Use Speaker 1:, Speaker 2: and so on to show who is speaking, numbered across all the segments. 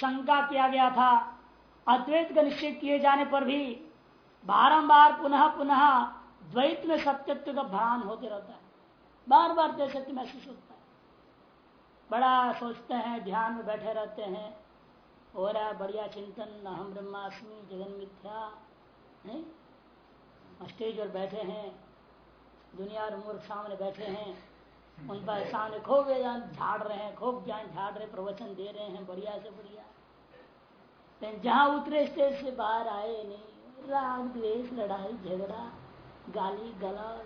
Speaker 1: शंका किया गया था। अद्वैत का निश्चय किए जाने पर भी बारंबार पुनः पुनः द्वैत में सत्यत्व का भ्रान होते रहता है। बार बार द्वैत सत्य महसूस होता है। बड़ा सोचते हैं, ध्यान में बैठे रहते हैं। हो रहा है बढ़िया चिंतन हम ब्रह्मास्मि, जगन मिथ्या स्टेज पर बैठे हैं, दुनिया और मूर्ख सामने बैठे हैं। उन पर सामने खूब वेदांत झाड़ रहे हैं, खूब ज्ञान झाड़ रहे, प्रवचन दे रहे हैं, बढ़िया से बढ़िया। लेकिन जहाँ उतरे स्टेज से बाहर आए नहीं, राग, द्वेष, लड़ाई, झगड़ा, गाली गला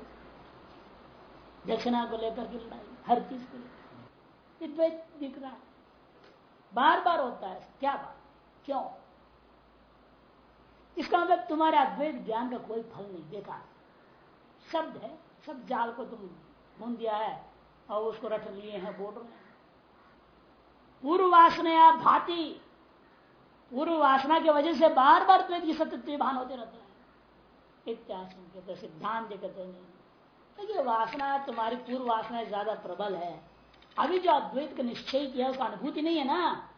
Speaker 1: दक्षिणा को लेकर के लड़ाई, हर चीज़ को लेकर। दिख रहा है। बार बार होता है, क्या बात, क्यों? इसका मतलब तुम्हारे अद्वैत ज्ञान का कोई फल नहीं देखा शब्द है सब जाल को तुम भून दिया है। और उसको रट लिए हैं बोल रहे हैं पूर्व वासना भाती पूर्व वासना की वजह से बार बार द्वैत सत्य भान होते रहते हैं। इत्यासन सिद्धांत कहते नहीं देखिए वासना, तुम्हारी पूर्व वासना ज़्यादा प्रबल है। अभी जो अद्वैत का निश्चय किया, उसका अनुभूति नहीं है ना?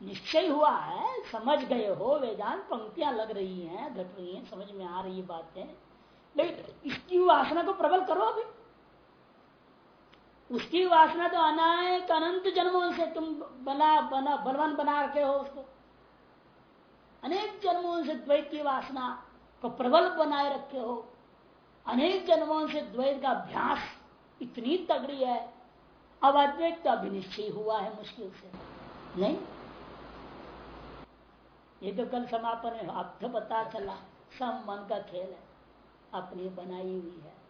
Speaker 1: निश्चय हुआ है, समझ गए हो, वेदांत पंक्तियाँ लग रही हैं घट रही हैं समझ में आ रही बातें। लेकिन इसकी वासना को प्रबल करो अभी। उसकी वासना तो अनायक अनंत जन्मों से तुम बना बना, बलवान बना रखे हो उसको। अनेक जन्मों से द्वैत की वासना को प्रबल बनाए रखे हो। अनेक जन्मों से द्वैत का अभ्यास इतनी तगड़ी है। अब अद्वैत का भी निश्चय हुआ है मुश्किल से। नहीं? ये तो कल समापन है। अब तो पता चला, सब मन का खेल है। अपनी बनाई हुई है।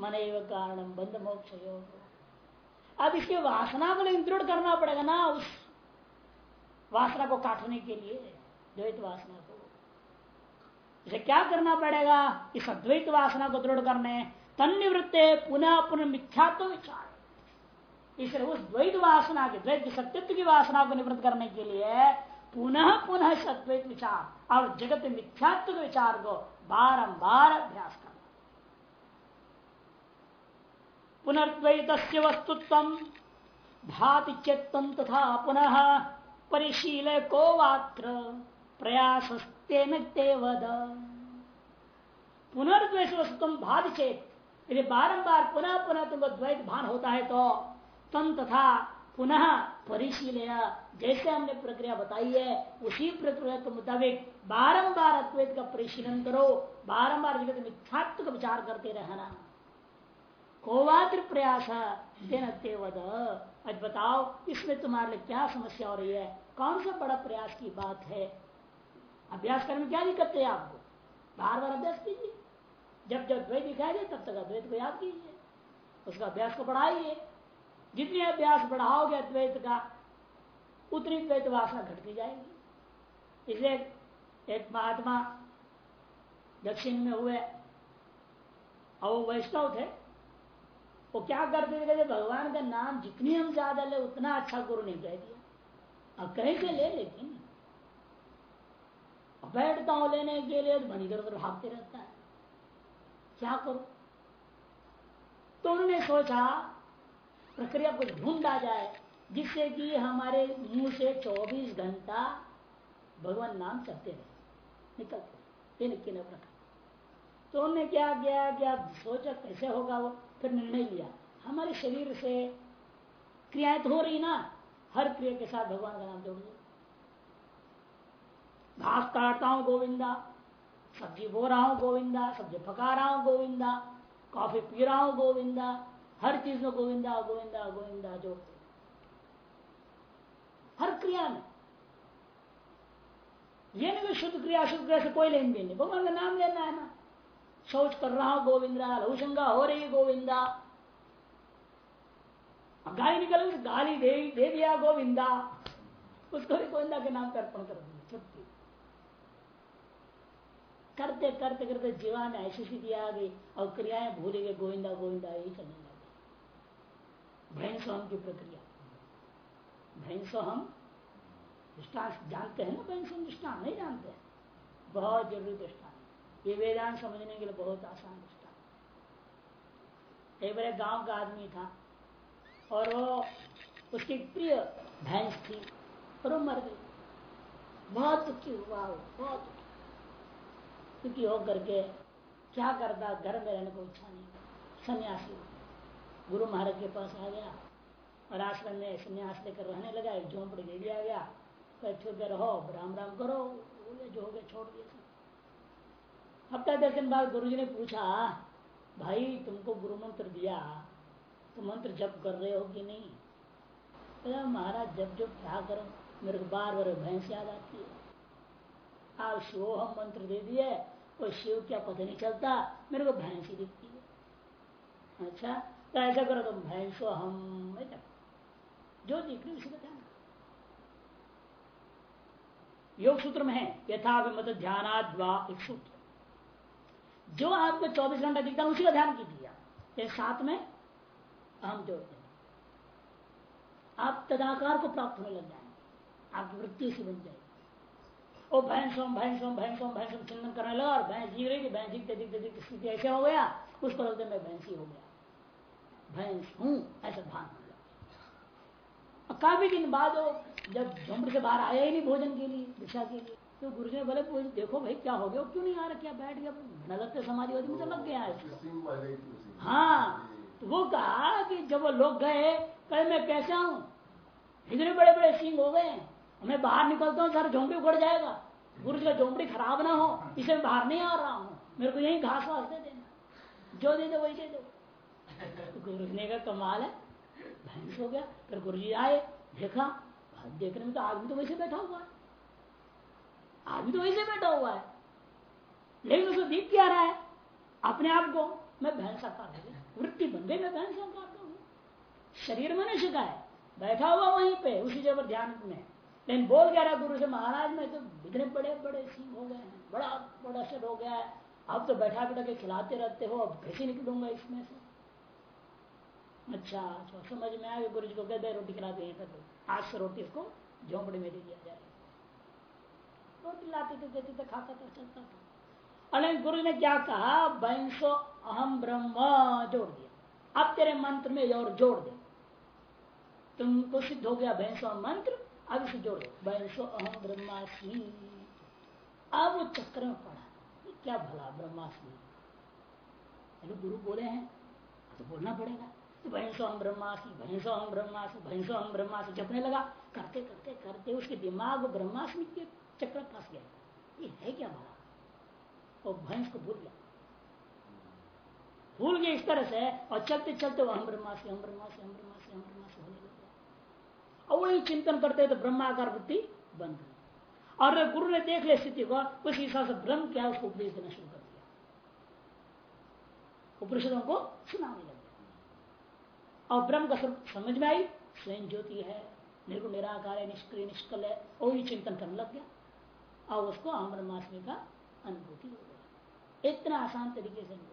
Speaker 1: मन एवं बंद मोक्ष योग अब इसकी वासना को लेकिन दृढ़ करना पड़ेगा ना उस वासना को काटने के लिए, द्वैत वासना को। इसे क्या करना पड़ेगा? इस अद्वैत वासना को दृढ़ करने। तन निवृत्ते पुनः पुनः मिथ्यात्व विचार। इसलिए उस द्वैत वासना के, द्वैत सत्यत्व की वासना को निवृत्त करने के लिए पुनः पुनः सद्वैत विचार और जगत मिथ्यात्व विचार को बारंबार अभ्यास करना। पुनर्द्वैत वस्तुत्व भाति तथा पुनः परिशील को वात्र प्रयास वद। पुनर्द्वेष वस्तुत्व भाति चेत यदि बारंबार पुनः पुनः तुमको द्वैत भान होता है तो तम तथा पुनः परिशील जैसे हमने प्रक्रिया बताई है उसी प्रक्रिया के मुताबिक बारंबार अद्वैत का परिशीलन करो। बारंबार जगत मिथ्यात्व का विचार करते रहना। कोवात्र प्रयास वद। आज बताओ, इसमें तुम्हारे लिए क्या समस्या हो रही है? कौन सा बड़ा प्रयास की बात है? अभ्यास करने में क्या दिक्कत है आपको? बार बार अभ्यास कीजिए। जब जब द्वैत दिखाई दे, तब तक अद्वैत को याद कीजिए। उसका अभ्यास को बढ़ाइए। जितने अभ्यास बढ़ाओगे अद्वैत का, उतनी द्वैत वासना घटती जाएगी। इसलिए एक महात्मा दक्षिण में हुए और वो वैष्णव थे। वो क्या करते थे कहते, भगवान का नाम जितनी हम ज़्यादा ले, उतना अच्छा गुरु नहीं कह दिया। अब कहीं से ले, लेकिन बैठता हूँ लेने के लिए तो बनी इधर भागते रहता है। क्या करो? तो उन्होंने सोचा, प्रक्रिया को ढूंढा जाए, जिससे कि हमारे मुँह से 24 घंटा भगवान नाम चलते रहे। निकलते इन किन प्रकार। तो उन्होंने क्या, किया कि आप सोचा, कैसे होगा वो? फिर निर्णय लिया। हमारे शरीर से क्रियाएँ तो हो रही ना, हर क्रिया के साथ भगवान का नाम जोड़ दो घास काटता हूँ गोविंदा, सब्ज़ी बो रहा हूँ गोविंदा, सब्ज़ी पका रहा हूँ गोविंदा, कॉफ़ी पी रहा हूँ गोविंदा, हर चीज़ में गोविंदा गोविंदा गोविंदा जो। हर क्रिया में। ये नहीं शुद्ध क्रिया शुद्ध क्रिया से कोई लेन देन नहीं। भगवान का नाम लेना है ना। शौच कर रहा हूँ गोविंदा लघुशंगा हो रही है गोविंदा गाली निकल गाली दे, दे दिया गोविंदा। उसको भी गोविंदा के नाम पर अर्पण कर दिया करते करते करते जीवा में ऐसी स्थिति आ गई और क्रियाएँ भूले गए गोविंदा गोविंदा यही करने लगे। भैंसो हम की प्रक्रिया। भैंसो हम दृष्टान जानते हैं ना भैंसो दृष्टान नहीं जानते। बहुत ज़रूरी दृष्टान ये वेदांत समझने के लिए बहुत आसान दृष्टान एक बार गाँव का आदमी था और वो उसकी प्रिय भैंस थी और वो मर गई। बहुत दुखी हुआ वो, बहुत दुखी। हो करके क्या करता? घर में रहने को इच्छा नहीं सन्यासी गुरु महाराज के पास आ गया और आश्रम में संन्यास लेकर रहने लगा, एक झोंपड़ी ले लिया गया। कहते रहो राम राम करो। बोले, जो हो गया, छोड़ दिया हफ़्ता दस दिन बाद गुरु जी ने पूछा, भाई, तुमको गुरु मंत्र दिया तो मंत्र जप कर रहे हो कि नहीं? तो महाराज, जब जब क्या करो, मेरे को बार बार भैंस याद आती है। आप शिव हम मंत्र दे दिए वो शिव क्या पता नहीं चलता, मेरे को भैंस ही दिखती है। अच्छा तो ऐसा करो, तुम भैंसो हम जो दिख रही उसे ध्यान योग सूत्र में है यथा विमत ध्यान एक सूत्र। जो आपको 24 घंटा दिखता है, उसी का ध्यान कीजिए ये साथ में हम जोड़ते हैं आप तदाकार को प्राप्त होने लग जाएँगे। आपकी वृत्ति से बन जाएगी। वो भैंसों भैंसों भैंसों भैंसों चिंतन करने लगा और भैंस जी रही, भैंस दिखते दिखते दिखते स्थिति ऐसे हो गया। उसको लगते मैं भैंस ही हो गया। भैंस हूँ, ऐसा भान हो गया काफ़ी दिन बाद जब झुंड से बाहर आया ही नहीं भोजन के लिए दिशा के लिए। तो गुरु जी बोले देखो भाई क्या हो गया? क्यों नहीं आ रहा क्या बैठ गया न लगते समाधिवादी में तो लग गया हाँ। तो वो कहा कि जब वो लोग गए, कहे, मैं कैसा हूँ? इतने बड़े बड़े सिंह हो गए। मैं बाहर निकलता हूँ सर झोंपड़ी उगड़ जाएगा। गुरु जी का झोंपड़ी खराब ना हो इसे बाहर नहीं आ रहा हूँ। मेरे को यही घास वास दे देना। जो दे दो, वही दे दो। तो गुरु ने का कमाल है। भैंस हो गया। फिर गुरु जी आए, देखा, देखने में तो आदमी तो वैसे बैठा हुआ है। आदमी तो वैसे बैठा हुआ है। लेकिन उसको दीप क्या रहा है? अपने आप को मैं भैंस आकार वृत्ति बन गई मैं भैंस हूँ। शरीर मनुष्य का है। बैठा हुआ वहीं पे, उसी जगह ध्यान में। लेकिन बोल गया रहा गुरु से, महाराज, में तो इतने बड़े बड़े सिंह हो गए हैं। बड़ा बड़ा शर हो गया है। अब तो बैठा बैठा के खिलाते रहते हो, अब कैसे निकलूँगा इसमें से। अच्छा अच्छा समझ में आ गया गुरु जी को कहते रोटी खिलाते हैं आज से रोटी इसको झोंपड़ी में दे दिया जाए। रोटी लाते थे देते थे खाता था, चलता था। अरे गुरु ने क्या कहा? बैंसो अहम ब्रह्म जोड़ दिया। अब तेरे मंत्र में और जोड़ दे। तुमको सिद्ध हो गया भैंसो मंत्र, अब इसे जोड़ दो। बैंसो अहम ब्रह्मास्मि। अब चक्र में पड़ा। क्या भला ब्रह्मास्मि? गुरु बोले हैं तो बोलना पड़ेगा। तो भैंसो हम ब्रह्मास्मि भैंसो हम ब्रह्मास्मि भैंसो हम ब्रह्मास्मि, जपने लगा। करते करते करते उसके दिमाग ब्रह्मास्मि के चक्र फंस गया। ये है क्या भला और भैंस को भूल गया। भूल गया इस तरह से, और चलते चलते वो हम ब्रह्मासी हम ब्रह्मासी हम ब्रह्मासी हम ब्रह्मासी होने लग गया। और वही चिंतन करते तो ब्रह्माकार वृत्ति बन गई। और गुरु ने देख लिया स्थिति को, उस हिसाब से ब्रह्म क्या उसको उपदेश देना शुरू कर दिया। उपनिषदों को सुनाने लग गया। और ब्रह्म का स्वरूप समझ में आई, स्वयं ज्योति है, निर्गुण निराकार है, निष्क्रिय, निष्कल है वही चिंतन करने लग गया। और उसको अहम ब्रह्मास्मि का अनुभूति हो गया। इतना आसान तरीके से अनुभूति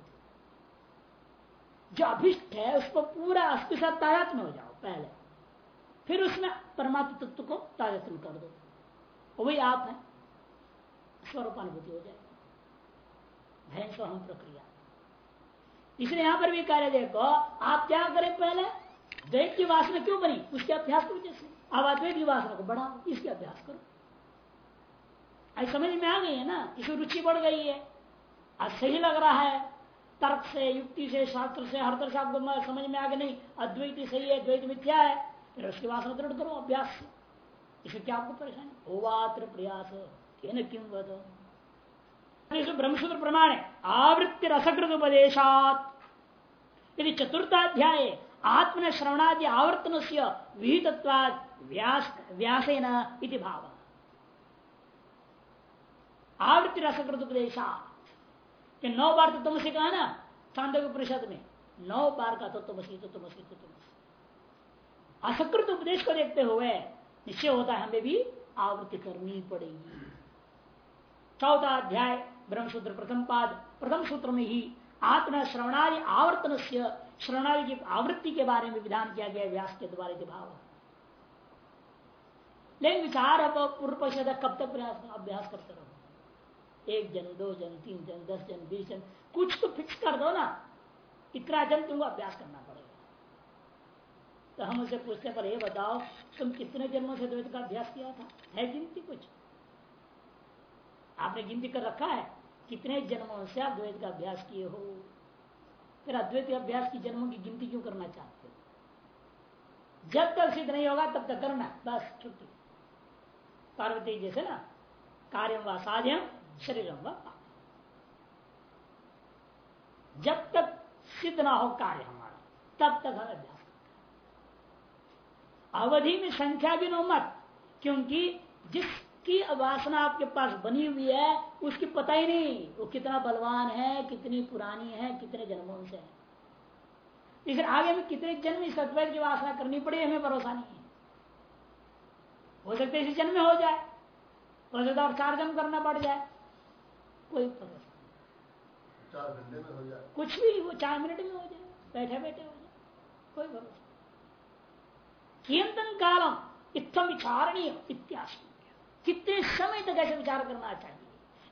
Speaker 1: जो अभिष्ट है, उसको पूरा अस्थि साथ तायत्म हो जाओ, पहले। फिर उसमें परमात्म तत्व को तायत्म कर दो। वही आप है। स्वरूप अनुभूति हो जाएगी। भैंस हम प्रक्रिया। इसलिए यहाँ पर भी कार्य देखो, आप क्या करें पहले? द्वैत की वासना क्यों बनी? उसके अभ्यास की वजह से अब अद्वैत की वासना को बढ़ाओ, इसके अभ्यास करो। समझ में आ गई है ना? इसमें रुचि बढ़ गई है। आज सही लग रहा है। तर्क से, युक्ति से, शास्त्र से हर तरह से आपको समझ में आ गया नहीं। अद्वैत सही है, द्वैत मिथ्या है। फिर उसकी वासना दृढ़ करो, अभ्यास। से इसमें क्या आपको परेशानी? होवात्र प्रयास क्यों बतो ब्रह्मसूत्र प्रमाण आवृत्ति रसकृत उपदेशात। यदि चतुर्थाध्याय आत्मन श्रवणादि आवर्तन से विहितत्वाद व्यास व्यासेन इति भाव। आवृत्ति रसकृत उपदेशा नौ बार तो तुमसे कहा ना चांदव्य परिषद में, नौ बार का तो तुमसी तो तुमसी तो असकृत उपदेश को देखते हुए निश्चय होता है हमें भी आवृत्ति करनी पड़ेगी। चौथा अध्याय, ब्रह्मसूत्र प्रथम पाद। प्रथम सूत्र में ही आत्म श्रवणादि आवर्तन से श्रवणादि की आवृत्ति के बारे में विधान किया गया व्यास के द्वारा भाव। लेकिन विचार पूर्व पक्ष कब तक प्रयास अभ्यास करते रहो एक जन, दो जन, तीन जन, दस जन, बीस जन, कुछ तो फिक्स कर दो ना। इतना जन तुमको अभ्यास करना पड़ेगा। तो हम उसे पूछते पर ये बताओ, तुम कितने जन्मों से द्वैत का अभ्यास किया था? है गिनती कुछ? आपने गिनती कर रखा है, कितने जन्मों से आप द्वैत का अभ्यास किए हो? फिर अद्वैत अभ्यास की जन्मों की गिनती क्यों करना चाहते हो? जब तक सिद्ध नहीं होगा, तब तक करना बस, छुट्टी। पार्वती जैसे ना कार्यम व साध्यम शरीरम जब तक सिद्ध ना हो कार्य हमारा, तब तक हम अभ्यास अवधि में संख्या भी नो मत, क्योंकि जिसकी वासना आपके पास बनी हुई है, उसकी पता ही नहीं, वो कितना बलवान है, कितनी पुरानी है, कितने जन्मों से है। इसे आगे में कितने जन्म इस अद्वैत की वासना करनी पड़े, हमें भरोसा नहीं है। हो सकता है इसी जन्म में हो जाए, हो सकता और चार जन्म करना पड़ जाए। कोई भरोसा
Speaker 2: चार घंटे में हो जाए।
Speaker 1: कुछ भी वो चार मिनट में हो जाए बैठे बैठे हो जाए कोई भरोसा कियंतन कालम इतम विचारणीय इत्याश कितने समय तक ऐसे विचार करना चाहिए?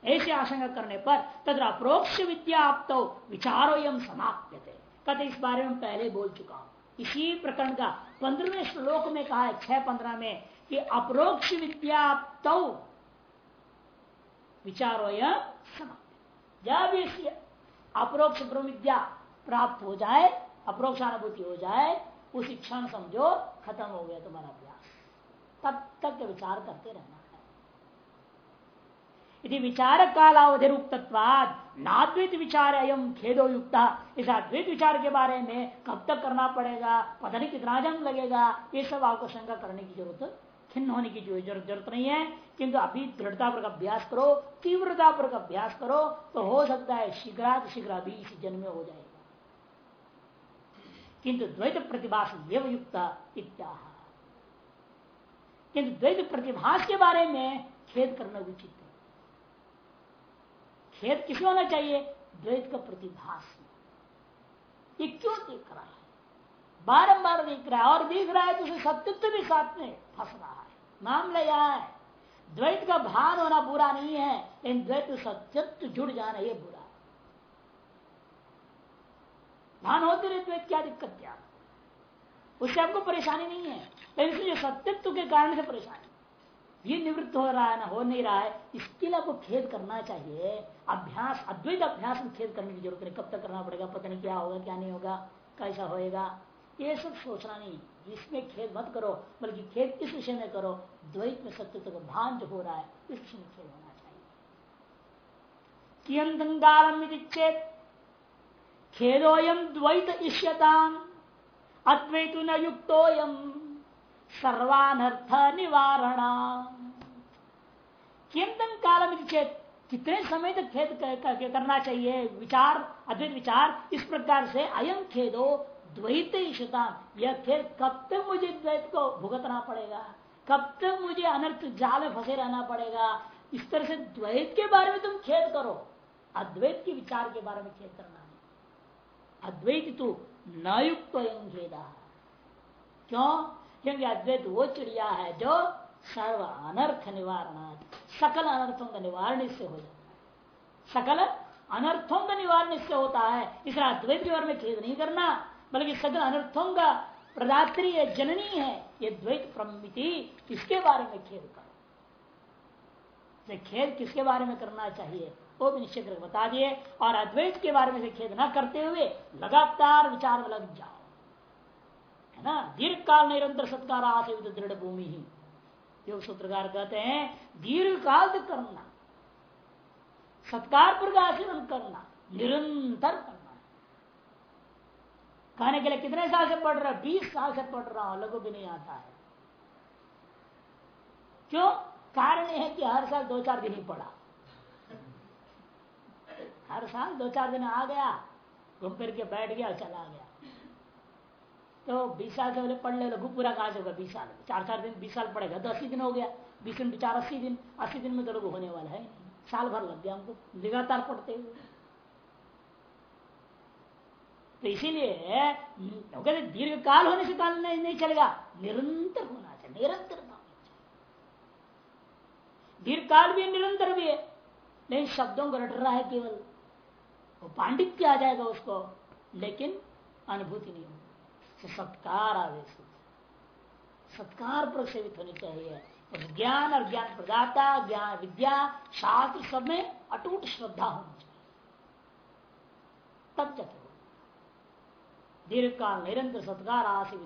Speaker 1: ऐसे आशंका करने पर तथा अप्रोक्ष विद्या आप तो विचारो यम समाप्य थे कद इस बारे में पहले बोल चुका हूँ। इसी प्रकरण का पंद्रहवें श्लोक में कहा है छह पंद्रह में कि अप्रोक्ष विद्या तो विचारो यम समाप्य जब इस अप्रोक्ष ब्रह्म विद्या प्राप्त हो जाए अप्रोक्ष अनुभूति हो जाए, उसी क्षण समझो, खत्म हो गया तुम्हारा अभ्यास। तब तक विचार करते रहना यदि विचार कालावधि उक्तवाद नाद्वित विचार अयम खेदो युक्त इस अद्वित विचार के बारे में कब तक करना पड़ेगा, पता नहीं कितना जन्म लगेगा, ये सब आपको शंका करने की ज़रूरत खिन्न होने की ज़रूरत ज़रूरत नहीं है, किंतु अभी दृढ़ता पर अभ्यास करो, तीव्रता पर अभ्यास करो तो हो सकता है शीघ्रात शीघ्र भी इस जन्म में हो जाएगा किंतु द्वैत प्रतिभास युक्त किंतु द्वैत प्रतिभास के बारे में खेद करना उचित है। खेद किस होना चाहिए? द्वैत का प्रतिभास। ये क्यों देख रहा है? बारंबार देख रहा है और दिख रहा है तो उसे सत्यत्व भी साथ में फंस रहा है। मामला यह है। द्वैत का भान होना बुरा नहीं है, लेकिन द्वैत सत्यत्व जुड़ जाना ये बुरा। भान होते रहे द्वैत, क्या दिक्कत क्या? उससे आपको परेशानी नहीं है, लेकिन इसलिए सत्यत्व के कारण से परेशानी। ये निवृत्त हो रहा है ना, हो नहीं रहा है, इसके लिए आपको खेद करना चाहिए। अभ्यास, अद्वैत अभ्यास में खेद करने की ज़रूरत नहीं, कब तक करना पड़ेगा, पता नहीं क्या होगा, क्या नहीं होगा, कैसा होएगा, ये सब सोचना नहीं। इसमें खेद मत करो, बल्कि खेद इस विषय में करो, द्वैत में सत्यत्व का भान जो हो रहा है, इस विषय में खेद होना चाहिए। कियम कियंतंगारम चेत खेदोयम द्वैत इष्यताम, अद्वैत न युक्तोयम सर्वानर्थ निवारण किंतन काल चेत, कितने समय तक खेद करना चाहिए? विचार, अद्वैत विचार, इस प्रकार से अयम खेदो द्वैत इष्यता यह खेद कब तक मुझे द्वैत को भुगतना पड़ेगा? कब तक मुझे अनर्थ जाल में फंसे रहना पड़ेगा? इस तरह से द्वैत के बारे में तुम खेद करो। अद्वैत के विचार के बारे में खेद करना है अद्वैत तो न क्यों? क्योंकि अद्वैत वो चिड़िया है जो सर्व अनर्थ निवारण, सकल अनर्थों का निवारण इससे हो जाता है। सकल अनर्थों का निवारण इससे होता है। इसलिए अद्वैत के बारे में खेद नहीं करना। बल्कि सकल अनर्थों का प्रदात्री है जननी है, ये द्वैत प्रमिति इसके बारे में खेद करो? खेद किसके बारे में करना चाहिए? वो भी निश्चित करके बता दिए, और अद्वैत के बारे में से खेद न करते हुए लगातार विचार में लग जाओ। है ना? दीर्घ काल निरंतर सत्कार आसेवित दृढ़ भूमि ही। योग सूत्रकार कहते हैं दीर्घ काल तक करना। सत्कार पर आचरण करना। निरंतर करना। कहने के लिए कितने साल से पढ़ रहा बीस साल से पढ़ रहा लघु भी नहीं आता है। क्यों? कारण है कि हर साल दो चार दिन ही पढ़ा। हर साल दो चार दिन आ गया, घूम फिर के बैठ गया, चला गया। तो बीस साल से पहले पढ़ ले, लघु पूरा कहा होगा? बीस साल। चार चार दिन, बीस साल पड़ेगा तो दिन हो गया। बीस दिन चार अस्सी दिन अस्सी दिन में तो लघु होने वाला है साल भर लग गया हमको, लगातार पढ़ते हुए। तो इसीलिए कहते दीर्घ काल होने से काल नहीं, चलेगा। निरंतर होना चाहिए निरंतर दीर्घ काल भी निरंतर भी है। नहीं शब्दों को रट रहा है केवल। वो पांडित्य आ जाएगा उसको लेकिन अनुभूति नहीं होगी। सत्कार आवेश सत्कार पर सेवित होनी चाहिए। ज्ञान और ज्ञान प्रदाता ज्ञान विद्या शास्त्र सब में अटूट श्रद्धा होनी चाहिए। तब जाके दीर्घ काल निरंतर सत्कार आसित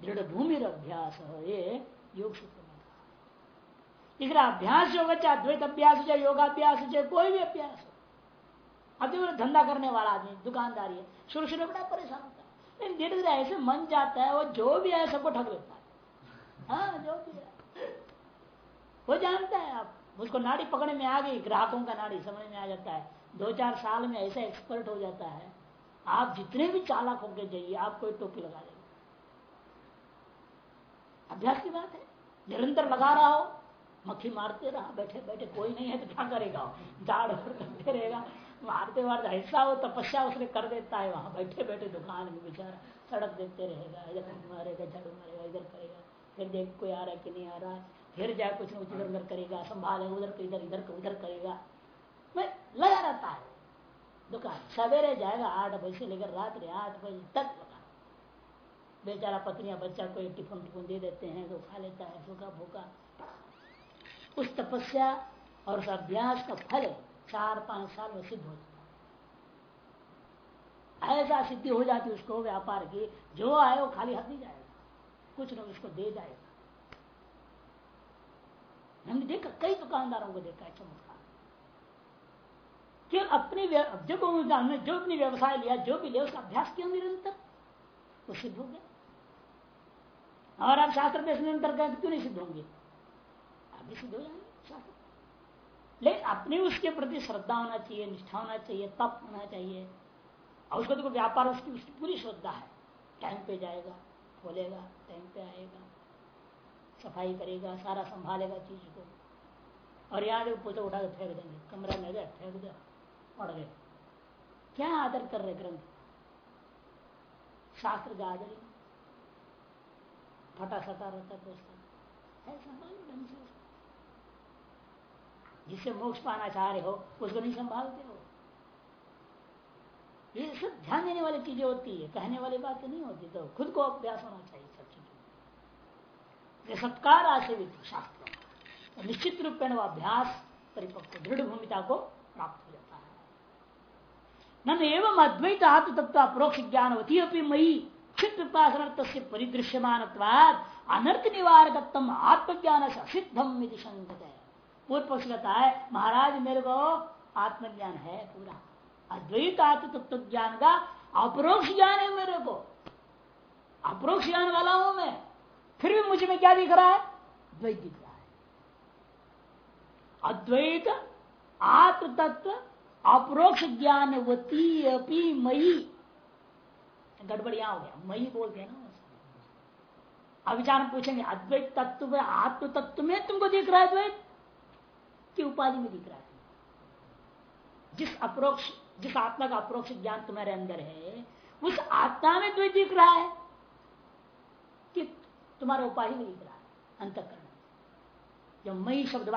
Speaker 1: दृढ़ भूमि अभ्यास ये योग सूत्र में अभ्यास योग चाहे अद्वैत अभ्यास चाहे योगाभ्यास चाहे कोई भी अभ्यास हो। अभी धंधा करने वाला आदमी, दुकानदारी है शुरू शुरू बड़ा परेशान होता है। लेकिन धीरे धीरे ऐसे मन जाता है, वो जो भी है, सबको ठग लेता है। हाँ जो भी है। वो जानता है आप, उसको नाड़ी पकड़ने में आ गई ग्राहकों का नाड़ी समझ में आ जाता है। दो चार साल में ऐसा एक्सपर्ट हो जाता है। आप जितने भी चालक होकर जाइए, आप कोई टोपी लगा लेंगे। अभ्यास की बात है। निरंतर लगा रहा हो, मक्खी मारते रहा, बैठे बैठे, कोई नहीं है तो क्या करेगा दाड़ करते रहेगा। मारते मारते ऐसा हो, तपस्या उसने कर देता है, वहाँ बैठे बैठे दुकान में बेचारा सड़क देखते रहेगा, इधर मारेगा, झाड़ू मारेगा, इधर करेगा, फिर देख कोई आ रहा है कि नहीं आ रहा है, फिर जाए कुछ न कुछ इधर उधर करेगा संभालेगा उधर इधर इधर उधर करेगा। मैं लगा रहता है। दुकान सवेरे जाएगा आठ बजे से लेकर रात्रि आठ बजे तक लगा बेचारा पत्नियाँ बच्चा को टिफ़िन टिफ़िन दे देते हैं तो खा लेता है सूखा भूखा। उस तपस्या और उस अभ्यास का फल चार पाँच साल में सिद्ध हो जाता ऐसा सिद्धि हो जाती उसको व्यापार की, जो आए वो खाली हाथ नहीं जाएगा। कुछ लोग उसको दे जाएगा। हमने देखा, कई दुकानदारों को देखा है, चमत्कार। कि अपने जब उन्होंने जो अपनी व्यवसाय लिया, जो भी लिया, उसका अभ्यास किया निरंतर। वो सिद्ध हो गया। और आप शास्त्र में निरंतर करें क्यों नहीं सिद्ध होंगे? आप भी सिद्ध हो जाएँगे लेकिन अपने उसके प्रति श्रद्धा होना चाहिए, निष्ठा होना चाहिए, तप होना चाहिए। और उसको देखो, व्यापार उसकी उसकी पूरी श्रद्धा है। टाइम पे जाएगा, खोलेगा, टाइम पे आएगा, सफ़ाई करेगा, सारा संभालेगा चीज़ को। और यहाँ पोचा उठा के फेंक देंगे, कमरा में गया फेंक दिया पढ़ गए क्या आदर कर रहे ग्रंथ? शास्त्र का आदर। फटा सटा रहता तो है संभालो ढंग से जिससे मोक्ष पाना चाह रहे हो, उसको नहीं संभालते हो। ये सब ध्यान देने वाली चीज़ें होती है। कहने वाली बातें नहीं होती तो खुद को अभ्यास होना चाहिए सब चीज़ों सत्कार आश्रवित शास्त्र तो निश्चित रूप में अभ्यास परिपक्व दृढ़ भूमिका को प्राप्त हो। जाता एवं अद्वैत आत्म तत्व अप्रोक्ष ज्ञानवती अपनी मई क्षित पिपासनर्थ से परिदृश्यमान अनर्थ निवारक आत्मज्ञान से असिद्धम शंकत है पूर्व पक्ष कहता है महाराज मेरे को आत्मज्ञान है, पूरा। अद्वैत आत्म तत्व ज्ञान का अप्रोक्ष ज्ञान है मेरे को। अप्रोक्ष ज्ञान वाला हूँ मैं। फिर भी मुझे में क्या दिख रहा है? द्वैत दिख रहा है। अद्वैत आत्म तत्व अप्रोक्ष ज्ञान वती अपी मई गड़बड़ यहाँ हो गया। मई बोलते हैं ना अविचार पूछेंगे, अद्वैत तत्व में, आत्म तत्व में तुमको दिख रहा है द्वैत की उपाधि में दिख रहा है? जिस अप्रोक्ष, जिस आत्मा का अप्रोक्ष ज्ञान तुम्हारे अंदर है, उस आत्मा में द्वैत दिख रहा है कि तुम्हारे उपाधि में दिख रहा है, अंतकरण। जो मई शब्द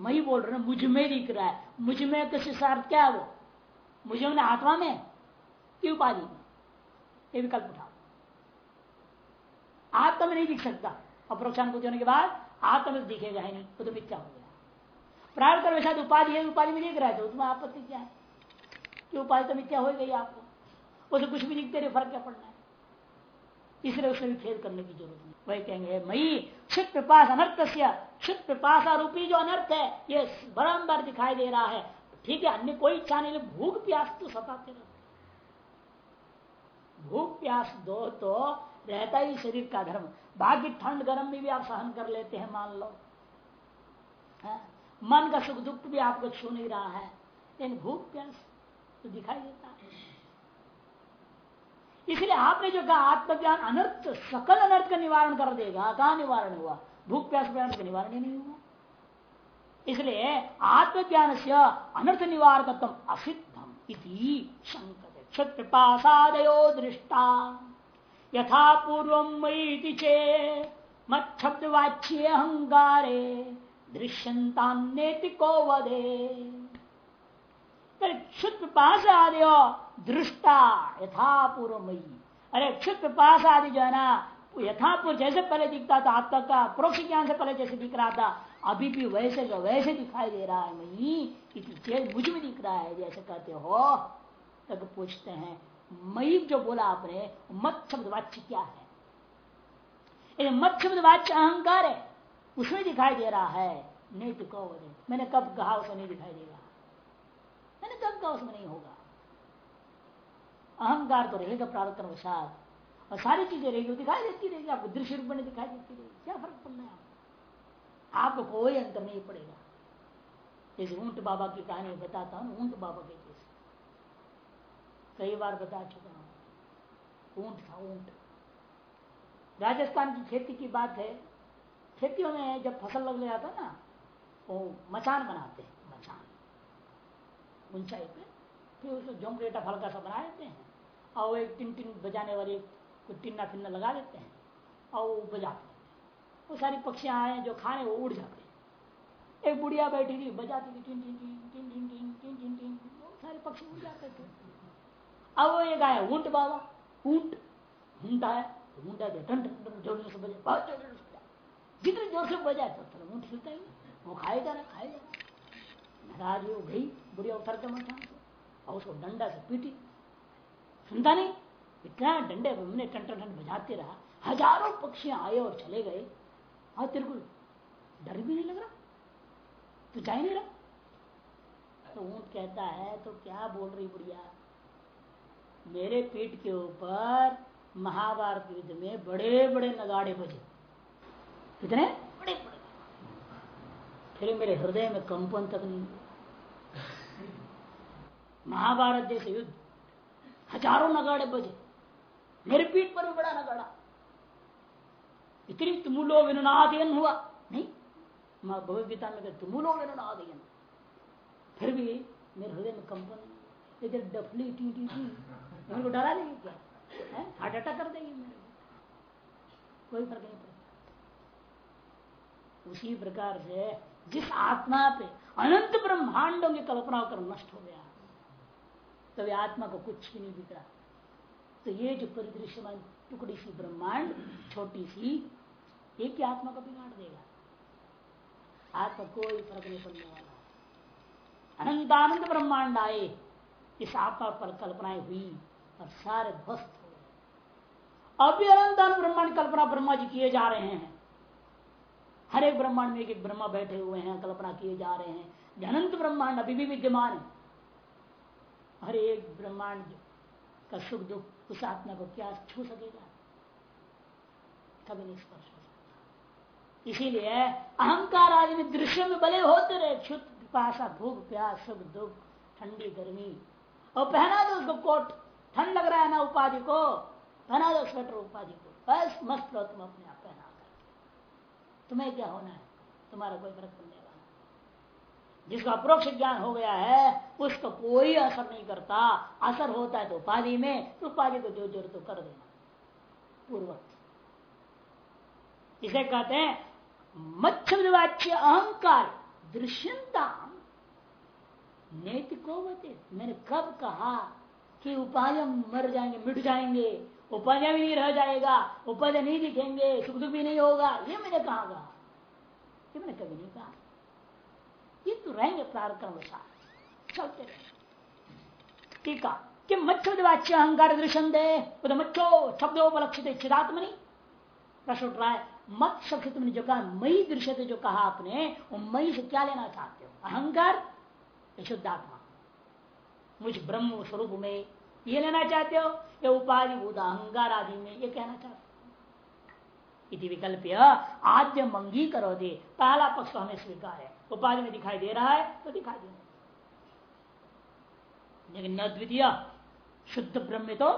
Speaker 1: वाच्य है बोल रहे मुझमें दिख रहा है। मुझमें किसी अर्थ क्या है वो? मुझे उन्हें आत्मा में? की उपाधि में। ये विकल्प उठाओ। आत्मा में नहीं दिख सकता। अप्रोक्षानुभूति होने के बाद आत्मा में दिखेगा है नहीं तो मिथ्या हो गया। प्राण कर वैसा उपाधि है, उपाधि में दिख रहा है तो उसमें आपत्ति क्या है? कि उपाधि तो मिथ्या हो गई आपको उसे कुछ भी दिखते रहे फ़र्क क्या पड़ना है? इसलिए उसमें भी खेद करने की ज़रूरत नहीं। वही कहेंगे मई क्षित प्रपास अनर्थ क्षित प्रपास रूपी जो अनर्थ है, ये बरम्बर दिखाई दे रहा है। ठीक है, अन्य कोई इच्छा नहीं, भूख प्यास तो सताते रहते भूख प्यास दो तो रहता ही शरीर का धर्म। बाकी ठंड गर्म में भी आप सहन कर लेते हैं, मान लो। है? मन का सुख दुख भी आपको छू नहीं रहा है। लेकिन भूख प्यास तो दिखाई देता है। इसलिए आपने जो कहा, आत्मज्ञान अनर्थ, सकल अनर्थ का निवारण कर देगा। कहा निवारण हुआ? भूख प्यास का निवारण ही नहीं हुआ। इसलिए आत्मज्ञान से अनर्थ निवारकत्म असिद्धम इति क्षत्रिपासादयो दृष्टा। यथा पूर्व मई चे मच्छब्दवाच्य अहंगारे दृश्यंतान्यति को वधे क्षुद्र पास आदि हो दृष्टा यथा मई अरे क्षुद्र पास आदि जो है ना, यथापूर्व जैसे पहले दिखता था आत्मा का प्रोक्ष ज्ञान से पहले जैसे दिख रहा था, अभी भी वैसे का वैसे दिखाई दे रहा है मई मुझमें दिख रहा है, जैसे कहते हो। तक पूछते हैं मई जो बोला आपने, मत शब्द वाच्य क्या है? मत शब्द वाच्य अहंकार है, उसमें दिखाई दे रहा है, नहीं तो कहो मैंने कब कहा उसमें नहीं दिखाई देगा? मैंने कब कहा उसमें नहीं होगा। अहंकार तो रहेगा प्रार्थना वसात और सारी चीज़ें रहेगी दिखाई देती रहेगी, आपको दृश्य रूप में दिखाई देती रहेगी। क्या फ़र्क पड़ना है आपको? कोई अंतर नहीं पड़ेगा। जैसे ऊँट बाबा की कहानी बताता हूँ, ऊँट बाबा के जैसे कई बार बता चुका हूँ। ऊँट था ऊँट। राजस्थान की खेती की बात है। खेतियों में जब फ़सल लग जाता ना, वो मचान बनाते हैं। ऊंचाई पे, फिर उसको झोंपड़ेटा हल्का सा बना देते हैं। और एक टिन टिन बजाने वाली कुछ टिन्ना फिन्ना लगा देते हैं और वो बजाते हैं। वो सारी पक्षियाँ आए जो खाने वो उड़ जाते हैं। एक बुढ़िया बैठी थी, बजाती थी टिन टिन टिन टिन टिन टिन टिन टिन टिन सारे पक्षी उड़ जाते थे। अब वो एक आया, ऊँट बाबा, ऊँट, ऊंटा है ऊंटा है टन टन ज़ोर से बजा बहुत ज़ोर से बजा जितने ज़ोर से बजाए तो ऊँट हिलता ही वो खाए जा रहा खाए जा रहा नाराज़ हो गई बुढ़िया उतर के मचान और उसको डंडा से पीटी। सुनता नहीं इतना डंडे हमने टन बजाते रहा। हज़ारों पक्षियाँ आए और चले गए। और तेरे को डर भी नहीं लग रहा? तो जा नहीं रहा? तो ऊँट कहता है तो क्या बोल रही बुढ़िया? मेरे पीठ के ऊपर महाभारत युद्ध में बड़े बड़े नगाड़े बजे। कितने? बड़े बड़े फिर मेरे हृदय में कंपन तक नहीं महाभारत जैसे युद्ध। हज़ारों नगाड़े बजे। मेरे पीठ पर भी बड़ा नगाड़ा। इतनी तुमुलो विनुनादयन हुआ। नहीं भगवत गीता में तुमुलो विनुनादयन फिर भी मेरे हृदय में कंपन इधर डफली टी टी टी। मेरे को डरा देगी क्या? हार्ट अटैक कर देगी मेरे कोई फ़र्क नहीं पड़ता। उसी प्रकार से जिस आत्मा पे अनंत ब्रह्मांडों की कल्पना कर नष्ट हो गया तभी आत्मा को कुछ भी नहीं दिख रहा। तो ये जो परिदृश्य टुकड़ी सी ब्रह्मांड, छोटी सी, एक ही आत्मा को बिगाड़ देगा। आत्मा कोई फ़र्क नहीं पड़ने वाला। अनंतानंद ब्रह्मांड आए, इस आत्मा पर कल्पनाएँ हुई और सारे ध्वस्त हो गए। अभी अनंत ब्रह्मांड कल्पना ब्रह्मा जी किए जा रहे हैं। हर एक ब्रह्मांड में एक एक ब्रह्मा बैठे हुए हैं, कल्पना किए जा रहे हैं। अनंत ब्रह्मांड अभी भी विद्यमान है। हर एक ब्रह्मांड का सुख दुख उस आत्मा को क्या छू सकेगा। कभी नहीं स्पर्श हो। इसीलिए अहंकार आदि में दृश्य में बले होते रहे। क्षुत पिपाशा भूख प्यास, सुख दुख, ठंडी गर्मी। और पहना दो उसको कोट। ठंड लग रहा है ना उपाधि को। पहना दो स्वेटर उपाधि को। बस मस्त लो तुम अपने आप पहना कर तुम्हें क्या होना है? तुम्हारा कोई फ़र्क वाला जिसका अप्रोक्ष ज्ञान हो गया है, उसको कोई असर नहीं करता। असर होता है तो उपाधि में तो उपाधि को जो ज़रूरत तो कर देना। पूर्वक। इसे कहते हैं मच्छवाच्य अहंकार दृश्यता नैतिको मैंने कब कहा कि उपाय मर जाएँगे, मिट जाएँगे उपाय भी नहीं रह जाएगा उपाय नहीं दिखेंगे सुख दुख भी नहीं होगा, ये मैंने कहा? ये मैंने कभी नहीं कहा। ये तो रहेंगे प्रार्थना चलते रहे ठीक है। कि मच्छो वाच्य अहंकार दृश्य दे। तो मच्छो शब्दोपलक्षित चिदात्मनि। प्रश्न उठ रहा है, मत शब्द तुमने जो कहा, मई दृश्य जो कहा आपने वो मई से क्या लेना चाहते हो? अहंकार शुद्धात्मा? मुझ ब्रह्म स्वरूप में ये लेना चाहते हो? या उपाधि भूत अहंकार आदि में ये कहना चाहते हो? इति विकल्प आद्य मंगी करो दे। पहला पक्ष हमें स्वीकार है। उपाधि में दिखाई दे रहा है तो दिखाई दे लेकिन न द्वितीय, शुद्ध ब्रह्म तो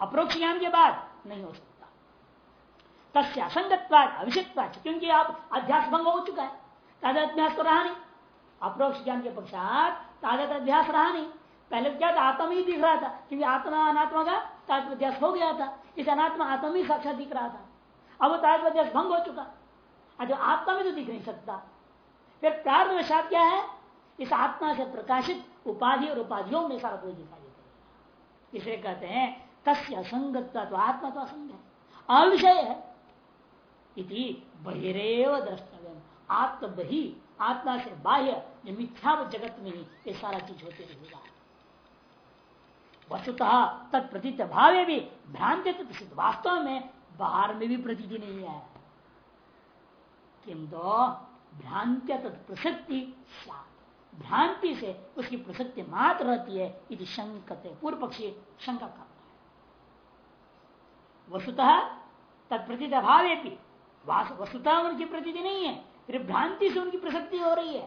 Speaker 1: अप्रोक्ष ज्ञान के बाद नहीं हो सकता। तस्य असंगत्वाद अभिषेकवाद क्योंकि आप अध्यास भंग हो चुका है। ताज़ा अभ्यास तो रहा नहीं। अप्रोक्ष ज्ञान के पश्चात ताज़ा अभ्यास रहा नहीं। पहले क्या था? आत्मा ही दिख रहा था, क्योंकि आत्मा अनात्मा का तात्पर्यास हो गया था। इस अनात्मा आत्मा ही साक्षात दिख रहा था। अब वो तात्पर्यास भंग हो चुका। अच्छा आत्मा में तो दिख नहीं सकता। फिर प्रार्थ वशात क्या है? इस आत्मा से प्रकाशित उपाधि और उपाधियों में सारा कोई दिखाई देता है। इसे कहते हैं, तस्य असंगत तो आत्मा तो असंग है। अविषय है। इति बहिरेव द्रष्टव्य आत्म बही, आत्मा से बाह्य जो मिथ्या जगत में ही ये सारा चीज़ होते रहेगा वस्तुतः तत्प्रतीत भावे भी भ्रांति तो प्रसिद्ध वास्तव में बाहर में भी प्रतीति नहीं है किंतु भ्रांत्य तत्प्रसक्ति भ्रांति से उसकी प्रसक्ति मात्र रहती है यदि शंकते पूर्व पक्षी शंका करता है। वस्तुतः तत्प्रतीत भाव वस्तुतः उनकी प्रतीति नहीं है, फिर भ्रांति से उनकी प्रसक्ति हो रही है।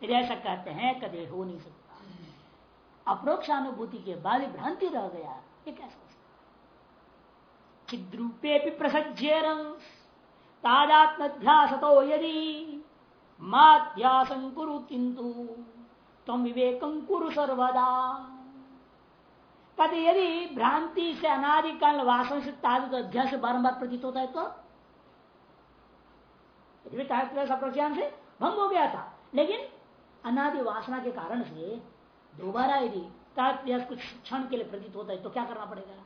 Speaker 1: फिर ऐसा कहते हैं, कदे हो नहीं सकता। अप्रोक्षानुभूति के बाद भ्रांति रह गया, ये कैसा चिद्रूपे भी प्रसज्य तादात्म्यास तो यदि माध्यासं कुरु किंतु तुम विवेकं कुरु सर्वदा। कहते यदि भ्रांति से अनादिकाल वासन से ताद अध्यास बारंबार प्रतीत होता है तो? से भंग हो गया था। लेकिन अनादि वासना के कारण से दोबारा यदि कुछ क्षण के लिए प्रतीत होता है तो क्या करना पड़ेगा?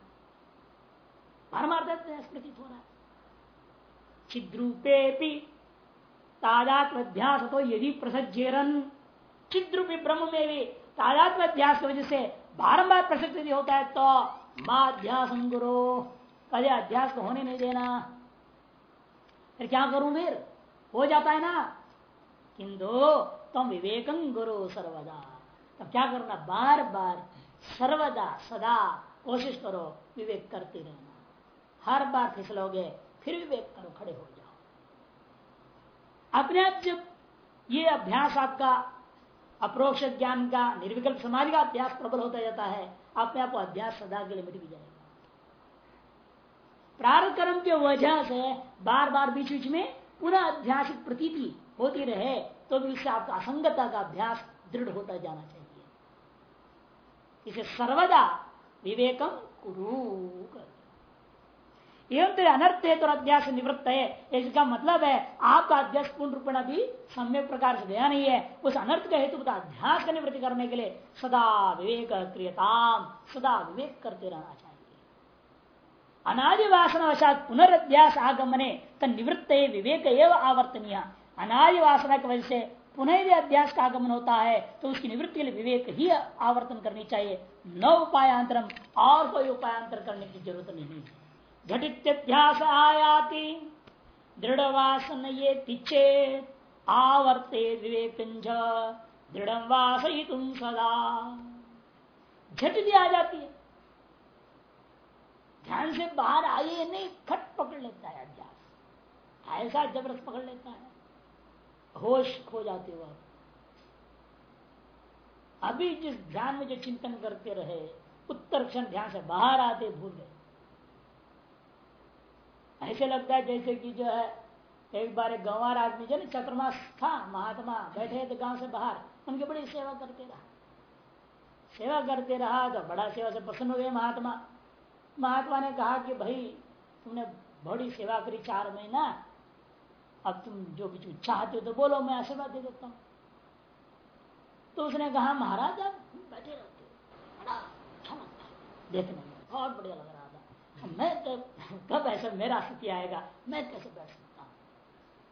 Speaker 1: परमार्थ प्रतीत हो रहा है। छिद्रूपे तादात्म्यास तो यदि प्रसज्जेरन छिद्रूपी ब्रह्म में भी तादात्म्यास की वजह से बारंबार प्रसक्त होता है तो माध्यास गुरु। कदे अध्यास को होने नहीं देना। फिर क्या करूँ फिर? हो जाता है ना? किंतु तुम विवेकं गुरु सर्वदा। तो क्या करना? बार बार सर्वदा, सदा कोशिश करो, विवेक करते रहना। हर बार फिसलोगे, फिर विवेक करो, खड़े हो जाओ। अपने आप जब ये अभ्यास आपका अप्रोक्ष ज्ञान का निर्विकल्प समाधि का अभ्यास प्रबल होता जाता है अपने आप अभ्यास सदा के लिए मिट भी जाएगा। प्रारंभ कर्म के वजह से बार बार बीच बीच में पुनः अभ्यास प्रतीति होती रहे तो भी इससे आपका असंगता का अभ्यास दृढ़ होता जाना चाहिए। इसे सर्वदा विवेकम कुरु एवं तो अनर्थ है तो अध्यास निवृत्त है। इसका मतलब है, आपका अध्यास पूर्ण रूप भी सम्यक प्रकार से गया नहीं है। उस अनर्थ का हेतु अध्यास का निवृत्ति करने के लिए सदा विवेक क्रियताम, सदा विवेक करते रहना चाहिए। अनादि वासनावशात पुनरअध्यास आगमने निवृत्त विवेक एवं आवर्तनीय। अनादि वासना की वजह से पुनः भी अध्यास का आगमन होता है तो उसकी निवृत्ति के लिए विवेक ही आवर्तन करनी चाहिए। न उपायांतरम, और कोई उपायांतर करने की ज़रूरत नहीं घटित्यास आयाति दृढ़ वासन ये तिचे आवर्ते विवेक दृढ़ वास तुम सदा। झट भी आ जाती है। ध्यान से बाहर आइए नहीं खट पकड़ लेता है अध्यास ऐसा ज़बरदस्त पकड़ लेता है। होश खो जाते हो अभी जिस ध्यान में जो चिंतन करते रहे, उत्तर क्षण ध्यान से बाहर आते, भूल गए। ऐसे लगता है जैसे कि जो है, एक बार एक गंवार आदमी जो ना चतुर्मास था, महात्मा बैठे थे गाँव से बाहर, उनकी बड़ी सेवा करते रहा। सेवा करते रहा तो बड़ा सेवा से प्रसन्न हो गए महात्मा। महात्मा ने कहा कि भाई, तुमने बड़ी सेवा करी चार महीना, अब तुम जो कुछ चाहते हो तो बोलो, मैं आशीर्वाद दे देता हूँ। तो उसने कहा, महाराज, आप बैठे रहते बड़ा अच्छा लगता है देखने में बहुत बढ़िया लग रहा मैं तो कब ऐसा मेरा स्थिति आएगा? मैं कैसे बैठ सकता हूँ?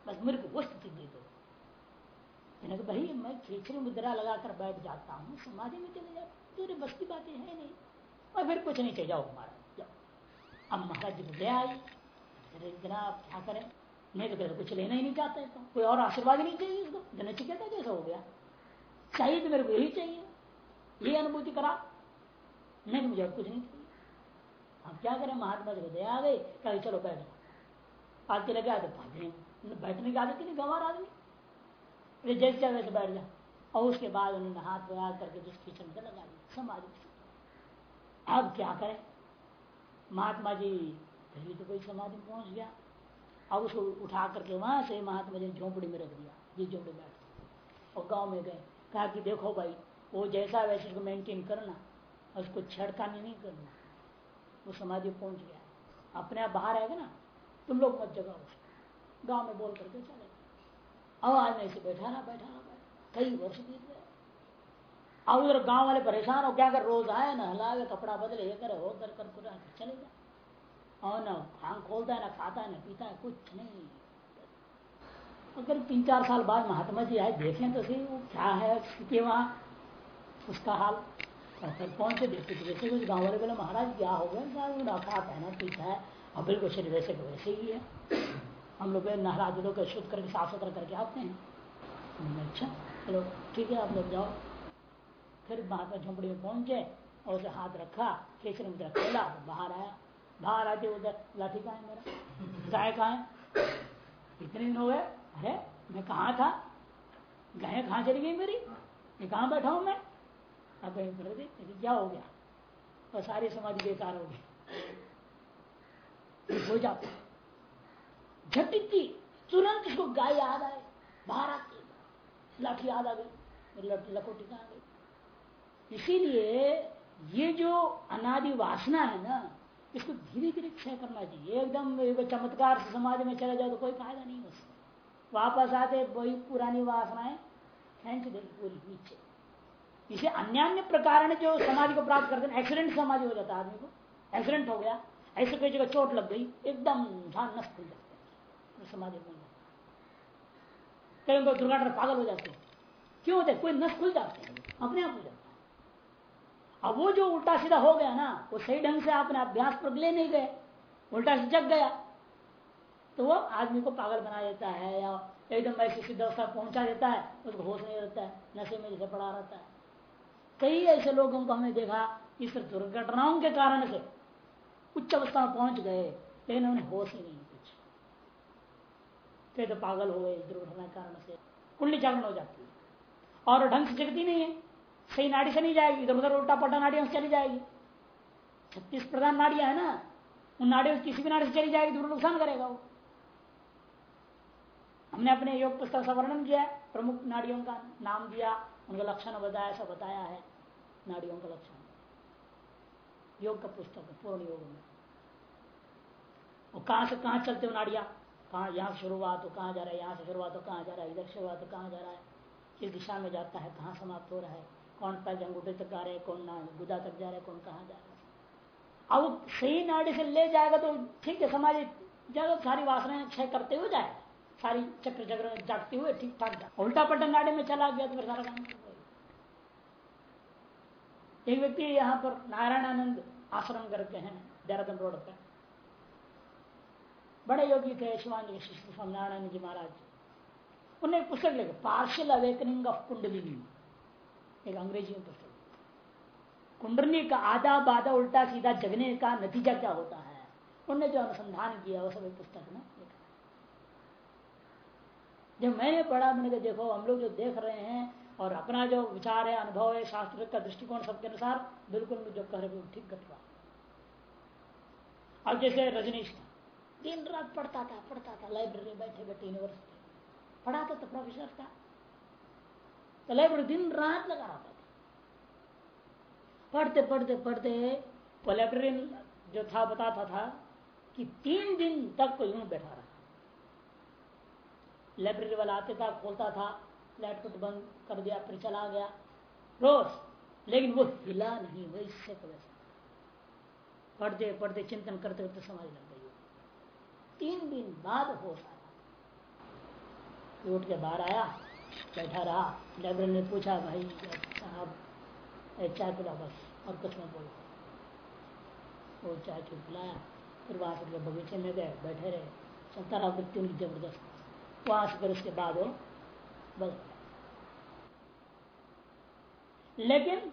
Speaker 1: बस मेरे को वो स्थिति दे दो। भाई, मैं खींचरी मुद्रा लगाकर बैठ जाता हूँ, समाधि में चले जाते तेरे बस की बातें है नहीं। और फिर कुछ नहीं चाहिए, जाओ महाराज जाओ। अब महाराज जी ले आई इतना आप क्या करें? नहीं तो कुछ लेना ही नहीं चाहता है तो। कोई और आशीर्वाद नहीं चाहिए इसको? जनचिकेता जैसा हो गया। चाहिए तो मेरे को यही चाहिए। ये अनुभूति करा। नहीं तो मुझे कुछ नहीं हम क्या करें? महात्मा जी दया आ गई, कहीं चलो बैठ। आज के लगे आते पाँच बैठने की आदत नहीं, गंवार आदमी। जैसे चाहे वैसे बैठ जा। और उसके बाद उन्होंने हाथ व्यवहार करके जिस किचन में लगा दिया समाधि अब क्या करें? महात्मा जी पहले तो कोई समाधि पहुँच गया। अब उसको उठा करके वहाँ से महात्मा जी ने झोंपड़ी में रख दिया जी झोंपड़ी बैठ। और गाँव में गए। कहा कि देखो भाई, वो जैसा वैसे उसको मेंटेन करना, उसको छड़कानी नहीं करना। वो समाधि पहुँच गया। अपने आप बाहर आएगा ना, तुम लोग मत जगा उसको। गाँव में बोल करके चले। आज मैं इसे बैठा रहा बैठा रहा कई वर्ष बीत गए। अब उधर गाँव वाले परेशान हो, क्या कर, रोज आए ना कपड़ा बदले, ये करे हो कर कर चले जाए और ना खान खोलता है, ना खाता है, ना पीता है, कुछ नहीं। अगर तीन चार साल बाद महात्मा जी आए, देखें तो सही, वो क्या है वहाँ, उसका हाल। कौन से देखते जैसे कुछ गाँव वाले बोले, महाराज, क्या हो गया? खाता है ना पीता है। और बिल्कुल शरीर वैसे वैसे ही है। हम लोग नहरा दिलों को शुद्ध करके साफ़ सुथरा करके आते हैं। अच्छा चलो, ठीक है, आप लोग जाओ। फिर महात्मा झोंपड़ी में पहुँचे और उसे हाथ रखा, केसर में खोला तो बाहर आया। बाहर आते उधर लाठी कहा है मेरा। गाय कहा है इतने दिन हो गए, अरे, मैं कहाँ था? गाय कहाँ चली गई मेरी? मैं कहाँ बैठा हूँ मैं? अब क्या हो गया? और सारी समाधि बेकार हो गई हो जाता झटकी तुरंत इसको गाय याद आए, बाहर आती लाठी याद आ गई लकोटी कहा गई? इसीलिए ये जो अनादि वासना है ना, इसको धीरे धीरे क्षय करना चाहिए। एकदम चमत्कार से समाज में चला जाए तो कोई फ़ायदा नहीं उससे। वापस आते वही पुरानी वासनाएँ, खेच देगी पूरी नीचे। इसे अन्य अन्य प्रकार जो समाधि को प्राप्त करते हैं एक्सीडेंट समाधि हो जाता है आदमी को। एक्सीडेंट हो गया, ऐसे कोई जगह चोट लग गई, एकदम ध्यान नष्ट खुल जाते हैं। समाधि बन जाता कई दुर्घटना पागल हो जाते हैं। क्यों होते कोई नस खुल जाते हैं, अपने आप हो जाता है। अब वो जो उल्टा सीधा हो गया ना, वो सही ढंग से आपने अभ्यास पर ले नहीं गए, उल्टा से जग गया तो वो आदमी को पागल बना देता है या एकदम ऐसी सिद्धावस्था पहुँचा देता है, उसको होश नहीं रहता है, नशे में जैसे पड़ा रहता है। कई ऐसे लोगों को हमने देखा, इस दुर्घटनाओं के कारण से उच्च अवस्था में पहुँच गए, लेकिन उन्हें होश ही नहीं कुछ। फिर तो पागल हो गए दुर्घटना के कारण से। कुंडली जागरण हो जाती है। और ढंग से जगती नहीं है। सही नाड़ी से नहीं जाएगी, इधर उधर उल्टा पल्टा नाड़ियों से चली जाएगी। छत्तीस प्रधान नाड़ियाँ है ना, उन नाड़ियों किसी भी नाड़ी से चली जाएगी तो नुकसान करेगा वो। हमने अपने योग पुस्तक का वर्णन किया, प्रमुख नाड़ियों का नाम दिया उनका लक्षण बताया सब बताया है नाड़ियों का लक्षण। योग का पुस्तक है, पूर्ण योग में और कहाँ से, कहाँ चलते हो नाड़िया? कहा, यहाँ शुरुआत हो, कहाँ जा रहा है? यहाँ से शुरुआत हो, कहाँ जा रहा है? इधर शुरुआत हो, कहाँ जा रहा है? किस दिशा में जाता है? कहाँ समाप्त हो रहा है? कौन पैर अंगूठे तक जा रहे हैं? कौन ना, गुदा तक जा रहे हैं? कौन कहाँ जा रहा है? अब सही नाड़ी से ले जाएगा तो ठीक है, समाज जगह सारी वासनाएँ क्षय करते हुए जाएगा। सारी चक्र चक्र जागते हुए ठीक ठाक उल्टा पलटा नाड़ी में चला गया तो सारा काम एक व्यक्ति यहाँ पर नारायणानंद आश्रम करके हैं, देहरादून रोड पर। बड़े योगी थे शिवानंद स्वामी नारायण जी महाराज। उन्हें एक पुस्तक लिखा, पार्शियल अवेकनिंग ऑफ़ कुंडलिनी। एक अंग्रेज़ी में पुस्तक कुंडली का आधा बाधा उल्टा सीधा जगने का नतीजा क्या होता है? उन्होंने जो अनुसंधान किया वो सब पुस्तक में जब मैंने पढ़ा, मैंने कहा, देखो, हम लोग जो देख रहे हैं और अपना जो विचार है, अनुभव है, शास्त्र का दृष्टिकोण सबके अनुसार, बिल्कुल जो कह रहे ठीक घट अब जैसे रजनीश था। दिन रात पढ़ता था पढ़ता था, लाइब्रेरी बैठे बैठे यूनिवर्सिटी पढ़ाता था प्रोफेसर था। तो लाइब्रेरी दिन रात लगा रहा था। पढ़ते पढ़ते पढ़ते लाइब्रेरी जो था, बताता था कि तीन दिन तक यूँ बैठा लाइब्रेरी वाला आते था, खोलता था लाइट को तो बंद कर दिया, फिर चला गया। रोज। लेकिन वो हिला नहीं वैसे को वैसे। पढ़ते पढ़ते, चिंतन करते करते समझ लग गई। तीन दिन बाद होश आया उठ के बाहर आया, बैठा रहा। लाइब्रेरी ने पूछा, भाई, साहब चाय पिला बस, और कुछ मत बोलो। वो चाय चुप पिलाया फिर वहाँ से बगीचे में गए, बैठे रहे। चलता रहा वृत्ति उनकी ज़बरदस्त। वहाँ से फिर उसके बाद वो लेकिन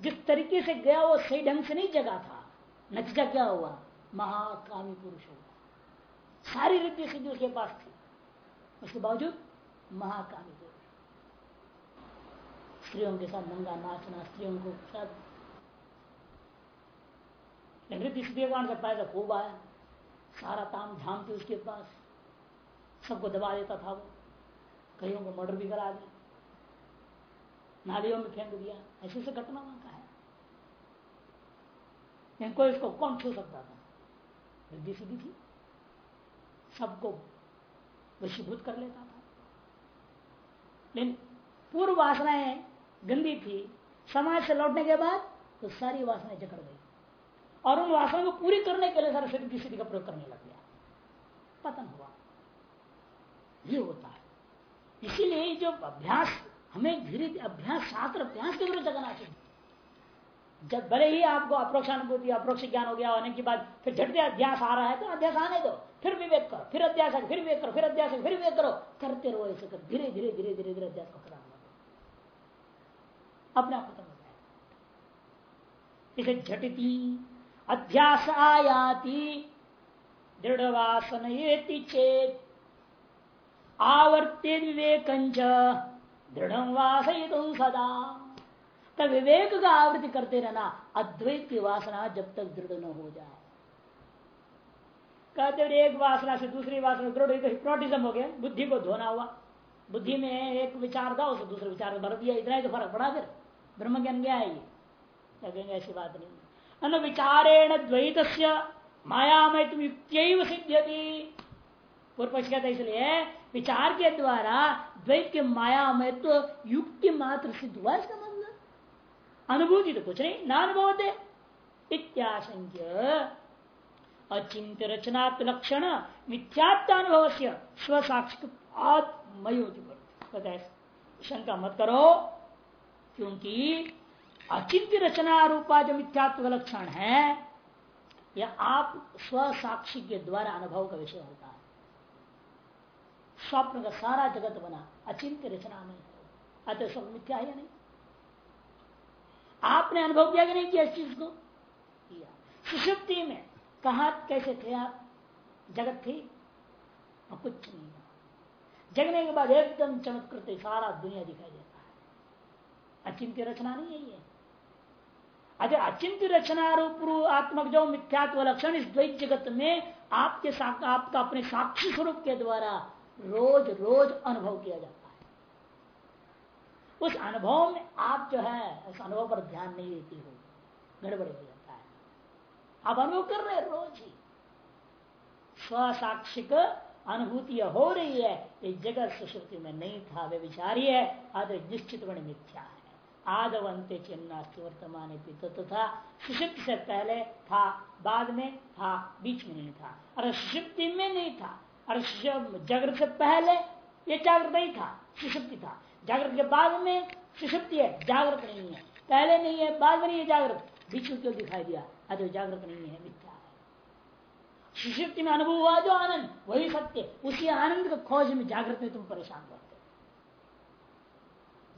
Speaker 1: जिस तरीके से गया वो सही ढंग से नहीं जगा था नतीजा क्या हुआ? महाकामी पुरुष होगा सारी रिद्धि सिद्धि उसके पास थी। उसके बावजूद महाकामी पुरुष। स्त्रियों के साथ नंगा नाचना, स्त्रियों को सब। रिद्धि सिद्धि से पैसा खूब आया। सारा ताम झाम थी उसके पास। सबको दबा देता था वो। कईयों को मर्डर भी करा दिया। नालियों में फेंक दिया। ऐसी से घटना वहाँ का है। इनको इसको कौन छू सकता था? रिद्धि सीधी थी। सबको वशीभूत कर लेता था। लेकिन पूर्व वासनाएँ गंदी थी। समाज से लौटने के बाद तो सारी वासनाएँ जकड़ गई। और उन वासनाओं को पूरी करने के लिए सरस्वती की सिद्धि का प्रयोग करने लग गया। पतन हुआ। ये होता है। इसीलिए जो अभ्यास, हमें धीरे अभ्यास, शास्त्र, अभ्यास के विरुद्ध करना चाहिए। जब भले ही आपको अप्रोक्षानुभूति अप्रोक्ष ज्ञान हो गया, होने के बाद फिर झटके अध्यास आ रहा है तो अध्यास आने दो। फिर विवेक करो, फिर अध्यास फिर विवेक करो, फिर अध्यास फिर विवेक करो। करते रहो ऐसे कर धीरे धीरे धीरे धीरे धीरे अध्यास को खत्म अपने आप खत्म हो जाए। इसे झटती, अध्यास आयाति दृढ़ वासन चेत आवर्ते विवेक दृढ़ वासयित सदा। तब विवेक का आवृत्ति करते रहना अद्वैत की वासना जब तक दृढ़ न हो जाए। कहते एक वासना से दूसरी वासना दृढ़ हिप्नोटिज्म हो गया, बुद्धि को धोना हुआ। बुद्धि में एक विचार था, उसे दूसरे विचार भर दिया, इतना ही तो फ़र्क पड़ा फिर। ब्रह्म ज्ञान गया है। ये कहेंगे, ऐसी बात नहीं अन विचारेण द्वैत में तुम युक्त सिद्ध पूर्व पक्ष कहता इसलिए, विचार के द्वारा द्वैत के माया में तो युक्ति मात्र सिद्ध हुआ इसका मतलब। अनुभूति तो कुछ नहीं, ना इत्याशंक्य। अचिंत्य रचनात् लक्षण मिथ्यात्वानुभव से स्वसाक्षी शंका मत करो, क्योंकि अचिंत्य रचना रूपा जो मिथ्यात्व लक्षण है, यह आप स्वसाक्षी के द्वारा अनुभव का विषय होता है। स्वप्न का सारा जगत बना, अचिंत्य रचना में। अतः सब मिथ्या है या नहीं? आपने अनुभव किया कि नहीं किया इस चीज़ को? किया। सुषुप्ति में कहा, कैसे थे आप? जगत थी? और कुछ नहीं जगने के बाद एकदम चमत्कृत सारा दुनिया दिखाई देता है। अचिंत्य रचना नहीं है ये। अगर अचिंत्य रचना रूप आत्मक जो मिथ्यात्व लक्षण इस द्वैत जगत में आपके आपका अपने साक्षी स्वरूप के द्वारा रोज रोज अनुभव किया जाता है। उस अनुभव में आप जो है, उस अनुभव पर ध्यान नहीं देती हो। गड़बड़ हो जाता है। आप अनुभव कर रहे रोज ही। स्वसाक्षिक अनुभूति हो रही है ये जगत सुश्रुति में नहीं था, वे विचारी है आदि निश्चित बड़े मिथ्या है। आदवंते चिन्नास्ति वर्तमान तथा। सुषुप्त से पहले था, बाद में था, बीच में नहीं था। और सुषुप्ति में नहीं था। जागृत से पहले ये जागृत नहीं था सुषुप्ति था। जागृत के बाद में सुषुप्ति है, जागृत नहीं है। पहले नहीं है, बाद में नहीं है जागृत। बीच में क्यों दिखाई दिया? अरे जागृत नहीं है, मिथ्या है। सुषुप्ति में अनुभव हुआ जो आनंद, वही सत्य उसी आनंद को खोज में जागृत में तुम परेशान करते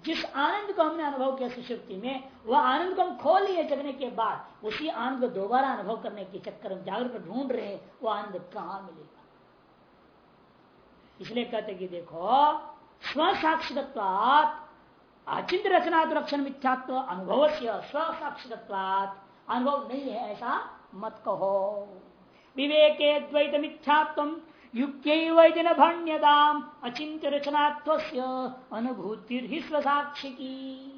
Speaker 1: जिस आनंद को हमने अनुभव किया सुषुप्ति में, वह आनंद को हम खो लिए जगने के बाद, उसी आनंद को दोबारा अनुभव करने के चक्कर में जागृत ढूंढ रहे हैं वो आनंद कहाँ मिलेगा? इसलिए कहते कि देखो स्व स्वसाक्षित्वात अचिंत रचना लक्षण मिथ्यात्व अनुभव से स्व स्वसाक्षित्वात अनुभव नहीं है, ऐसा मत कहो। विवेके द्वैत मिथ्यात्व युक्त भण्यदाम अचिंत रचनात्व अनुभूति ही स्वसाक्षी की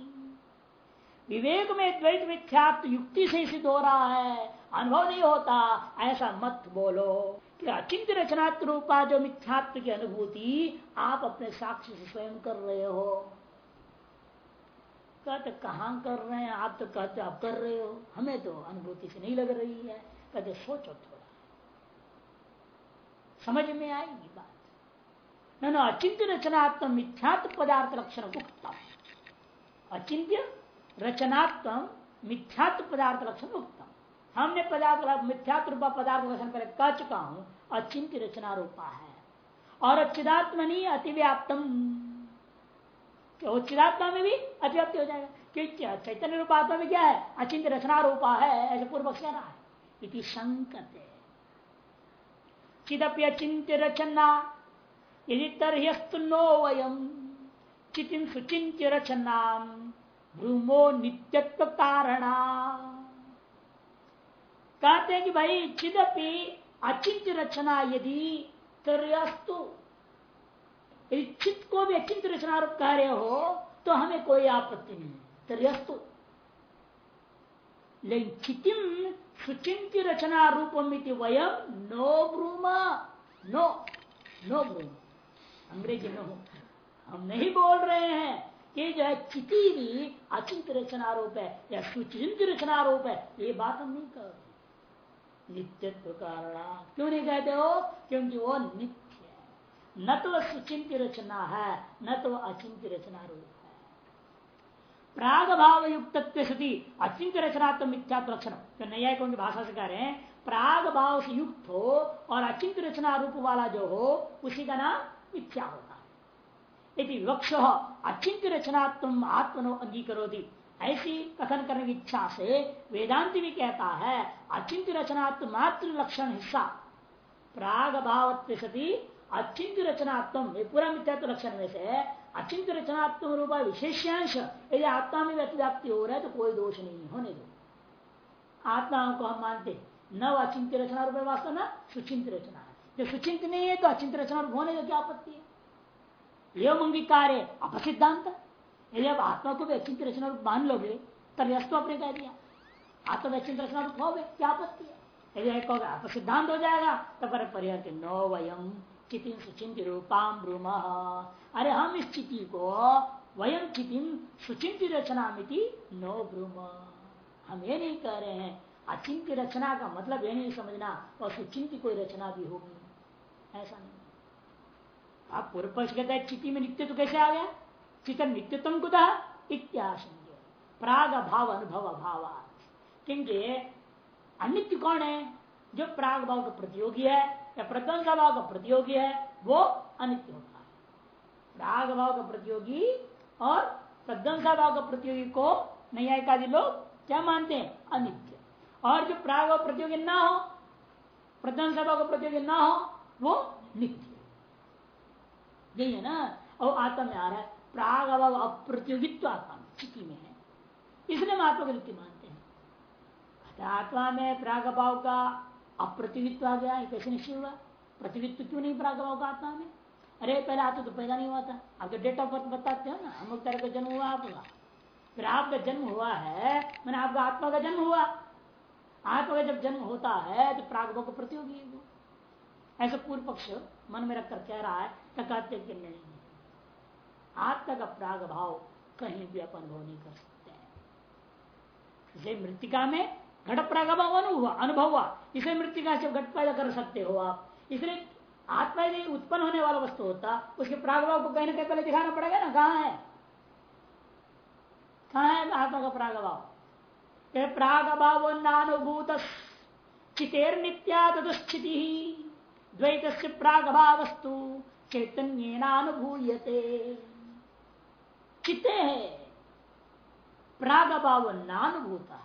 Speaker 1: विवेक में द्वैत मिथ्यात्व युक्ति से सिद्ध हो रहा है, अनुभव नहीं होता, ऐसा मत बोलो। कि अचिंत रचनात्म रूपा जो मिथ्यात्व की अनुभूति आप अपने साक्षी से स्वयं कर रहे हो? कहते कहा कर रहे हैं? आप तो कहते आप कर रहे हो। हमें तो अनुभूति से नहीं लग रही है। कहते सोचो थोड़ा। समझ में आएगी बात? न अचिंत्य रचनात्म मिथ्यात्व पदार्थ लक्षण उक्तम अचिंत्य रचनात्म मिथ्यात्व पदार्थ लक्षण उक्तम हमने पदार्थ मिथ्यात्व रूपा पदार्थ लक्षण पहले कह चुका हूँ अचिंत रचना रूपा है। और अचिदात्मनी अतिव्याप्तम। चिदात्मा में भी अतिव्याप्ति हो जाएगा। क्योंकि चैतन्य रूपात्मा में क्या है? अचिंत रचना रूपा है, ऐसे पूर्व कहना है। इति संकते चिदपि अचिंत रचना, यदि तरहस्तु नो वयम चितिन सुचिंत्य रचना भ्रूमो नित्यत्व कारणा कहते हैं कि भाई, चिदपि अचिंत रचना यदि तरस्तु यदि चित्त को भी अचिंत रचना कह रहे हो तो हमें कोई आपत्ति नहीं। तरस्तु लेकिन चितिम सुचिंत रचना रूपम वयम नो ब्रूम, नो नो ब्रूम। अंग्रेज़ी में हो। हम नहीं बोल रहे हैं कि जो है चिति भी अचिंत रचना रूप है या सुचिंत रचना रूप है, ये बात हम नहीं कर रहे। नित्यत्व कारण क्यों नहीं कहते हो? क्योंकि वो नित्य है। न तो सुचिंत रचना है, न तो अचिंत्य रचना रूप है। प्राग भाव युक्त सती अचिंत्य रचनात्म मिथ्यात्व लक्षण। तो नया की भाषा से कह रहे हैं प्राग भाव से युक्त हो और अचिंत रचना रूप वाला जो हो, उसी का नाम मिथ्या होता है। यदि वृक्ष अचिंत रचनात्म आत्मनो अंगीकरोती। ऐसी कथन करने की इच्छा से वेदांति भी कहता है अचिंत रचनात्म मात्र लक्षण हिस्सा। प्राग भाव सती अचिंत रचनात्म पूरा मिथ्यात्व लक्षण में से अचिंत रचनात्म रूप विशेषांश, यदि आत्मा में व्यक्ति हो रहा है तो कोई दोष नहीं होने दो। आत्मा को हम मानते न अचिंत रचना रूप वास्तव न सुचिंत रचना है। जो सुचिंत नहीं है तो अचिंत रचना रूप होने का क्या आपत्ति है? एवं अंगीकार है अपसिद्धांत। यदि आप आत्मा को भी अचिंत रचना रूप मान लोगे, तब यश तो आपने कह दिया। आत्मा में अचिंत रचना रूप हो गए क्या आपत्ति है। यदि कहोगे आप सिद्धांत हो जाएगा तो पर पर्याप्त नो वयम चिति सुचिंत रूपाम ब्रूम। अरे हम इस चिति को वयम चिति सुचिंत रचना मिति नो ब्रूम। हम ये नहीं कह रहे हैं अचिंत्य रचना का मतलब ये नहीं समझना, और सुचिंत कोई रचना भी होगी। ऐसा नहीं। आप पूर्व पक्ष कहते हैं चिति में लिखते तो कैसे आ गया? चितन नित्यतम कुदा इत्याशंक प्राग भाव अनुभव अभाव क्योंकि अनित्य कौन है? जो प्राग भाव का प्रतियोगी है, या प्रध्वंसा भाव का प्रतियोगी है, वो अनित्य होता है। प्राग भाव का प्रतियोगी और प्रध्वंसा भाव का प्रतियोगी को नैयायिकादि लोग क्या मानते हैं? अनित्य। और जो प्राग भाव प्रतियोगी ना हो प्रध्वंसा भाव का प्रतियोगी ना हो, वो नित्य। यही है ना? और आत्मा में आ रहा है। प्राग अभाव अप्रतियोगित्व आत्मा स्थिति में है। इसलिए हम आत्मा को नित्य मानते हैं। आत्मा में प्राग अभाव का अप्रतियोगित्व आ गया कैसे निश्चय हुआ? प्रतियोगित्व क्यों नहीं प्राग अभाव का आत्मा में? अरे, पहले आत्मा तो पैदा नहीं हुआ था। आप आपके डेट ऑफ़ बर्थ बताते हो ना अमुक तरह का जन्म हुआ आपका। फिर आपका जन्म हुआ है, मैंने आपका आत्मा का जन्म हुआ। आत्मा का जब जन्म होता है तो प्राग को प्रतियोगी ऐसा पूर्व पक्ष मन में रखकर कह रहा है तो कहते नहीं? आत्मा का प्राग भाव कहीं भी अपन अनुभव नहीं कर सकते इसे मृतिका में घट प्राग भाव अनुभव अनुभव हुआ, इसे मृतिका से घट पैदा कर सकते हो आप। इसलिए आत्मा यदि उत्पन्न होने वाला वस्तु होता, उसके प्राग भाव को कहीं ना कहीं पहले दिखाना पड़ेगा ना, कहा है? कहा है आत्मा का प्राग भाव प्राग भाव नानुभूत चितेर नित्या तदुस्थिति द्वैत प्राग भावस्तु चैतन्यनानुभूयते। चिते है? प्राग भाव नानुभूता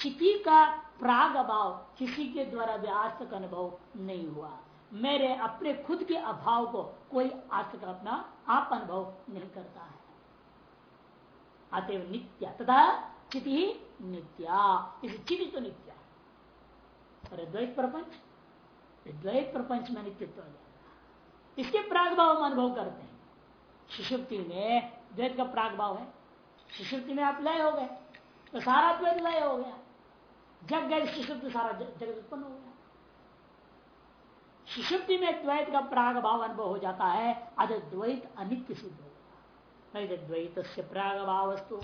Speaker 1: चिति का प्राग अभाव किसी के द्वारा भी आज तक अनुभव नहीं हुआ। मेरे अपने खुद के अभाव को कोई आज तक अपना आप अनुभव नहीं करता है। अतएव नित्या, तथा चिति नित्या। चिति तो नित्या अरे द्वैत प्रपंच द्वैत प्रपंच में नित्यत्व जाएगा इसके प्राग भाव हम अनुभव करते हैं। शिशुक्ति में द्वैत का प्राग भाव है। सुषुप्ति में आप लय हो गए तो सारा द्वैत लय हो गया। जग गए सुषुप्ति सारा जगत उत्पन्न हो गया। सुषुप्ति में द्वैत का प्राग भाव अनुभव हो जाता है अद द्वैत अनित्य सिद्ध हो गया। द्वैत से प्राग भाव वस्तु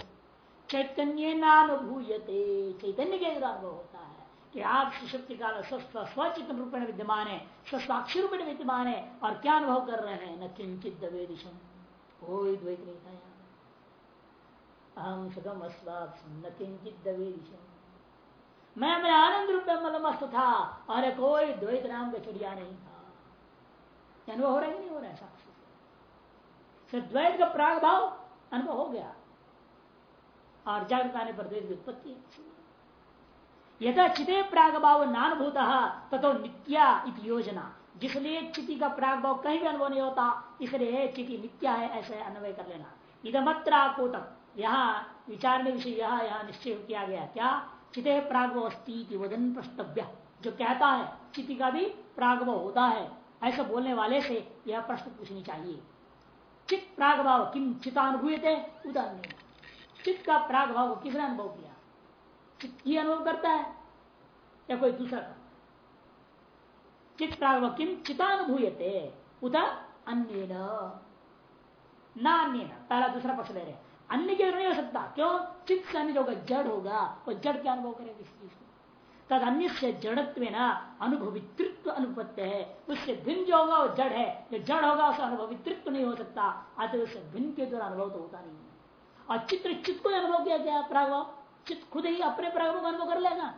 Speaker 1: चैतन्य नानुभूयते। चैतन्य के अनुभव होता है कि आप सुषुप्ति काल स्वस्थ स्वचित रूप में विद्यमान है, स्वस्वाक्षी रूप में विद्यमान है और क्या अनुभव कर रहे हैं? न किंचित दवेदिशम। कोई द्वैत नहीं था यहाँ। अहम सुगम अस्वाप न किंचित मैं मैं आनंद रूप में मलमस्त था अरे कोई द्वैत नाम का चिड़िया नहीं था। अनुभव हो रहा है नहीं हो रहा है साक्षी से? द्वैत का प्राग भाव अनुभव हो गया। और जागृत आने पर द्वैत की उत्पत्ति यथा चिते प्राग भाव नानुभूत तथो नित्या योजना। जिसलिए चिति का प्राग भाव कहीं भी अनुभव नहीं होता, इसलिए चिति नित्या है, ऐसे अनुभव कर लेना। इधमत्र आकोटक यहाँ विचार में विषय यह, यहाँ निश्चय किया गया क्या? चिते प्रागव अस्ती वज़न प्रस्तव्य जो कहता है चिति का भी प्रागव होता है, ऐसा बोलने वाले से यह प्रश्न पूछनी चाहिए। चित प्राग भाव किम चितानुभूय थे उदाहरण चित्त का प्राग भाव को किसने अनुभव किया? चित्त ही अनुभव करता है या कोई दूसरा चित प्राग किम चितानुभूयते। उत अन्य अन्य पहला दूसरा पक्ष ले रहे अन्य के नहीं हो सकता क्यों? चित्त से अन्य होगा, जड़ होगा। वो जड़ क्या अनुभव करेगा किसी चीज़ को? तद अन्य से जड़त्व न अनुभवितृत्व अनुपत्य है। उससे भिन्न जो होगा वो जड़ है। जो जड़ होगा उसका अनुभवितृत्व नहीं हो सकता। अतः उससे भिन्न के द्वारा अनुभव तो होता नहीं है। और चित्र चित्त को अनुभव किया गया प्रागभाव चित्त खुद ही अपने प्रागभाव का अनुभव कर लेगा।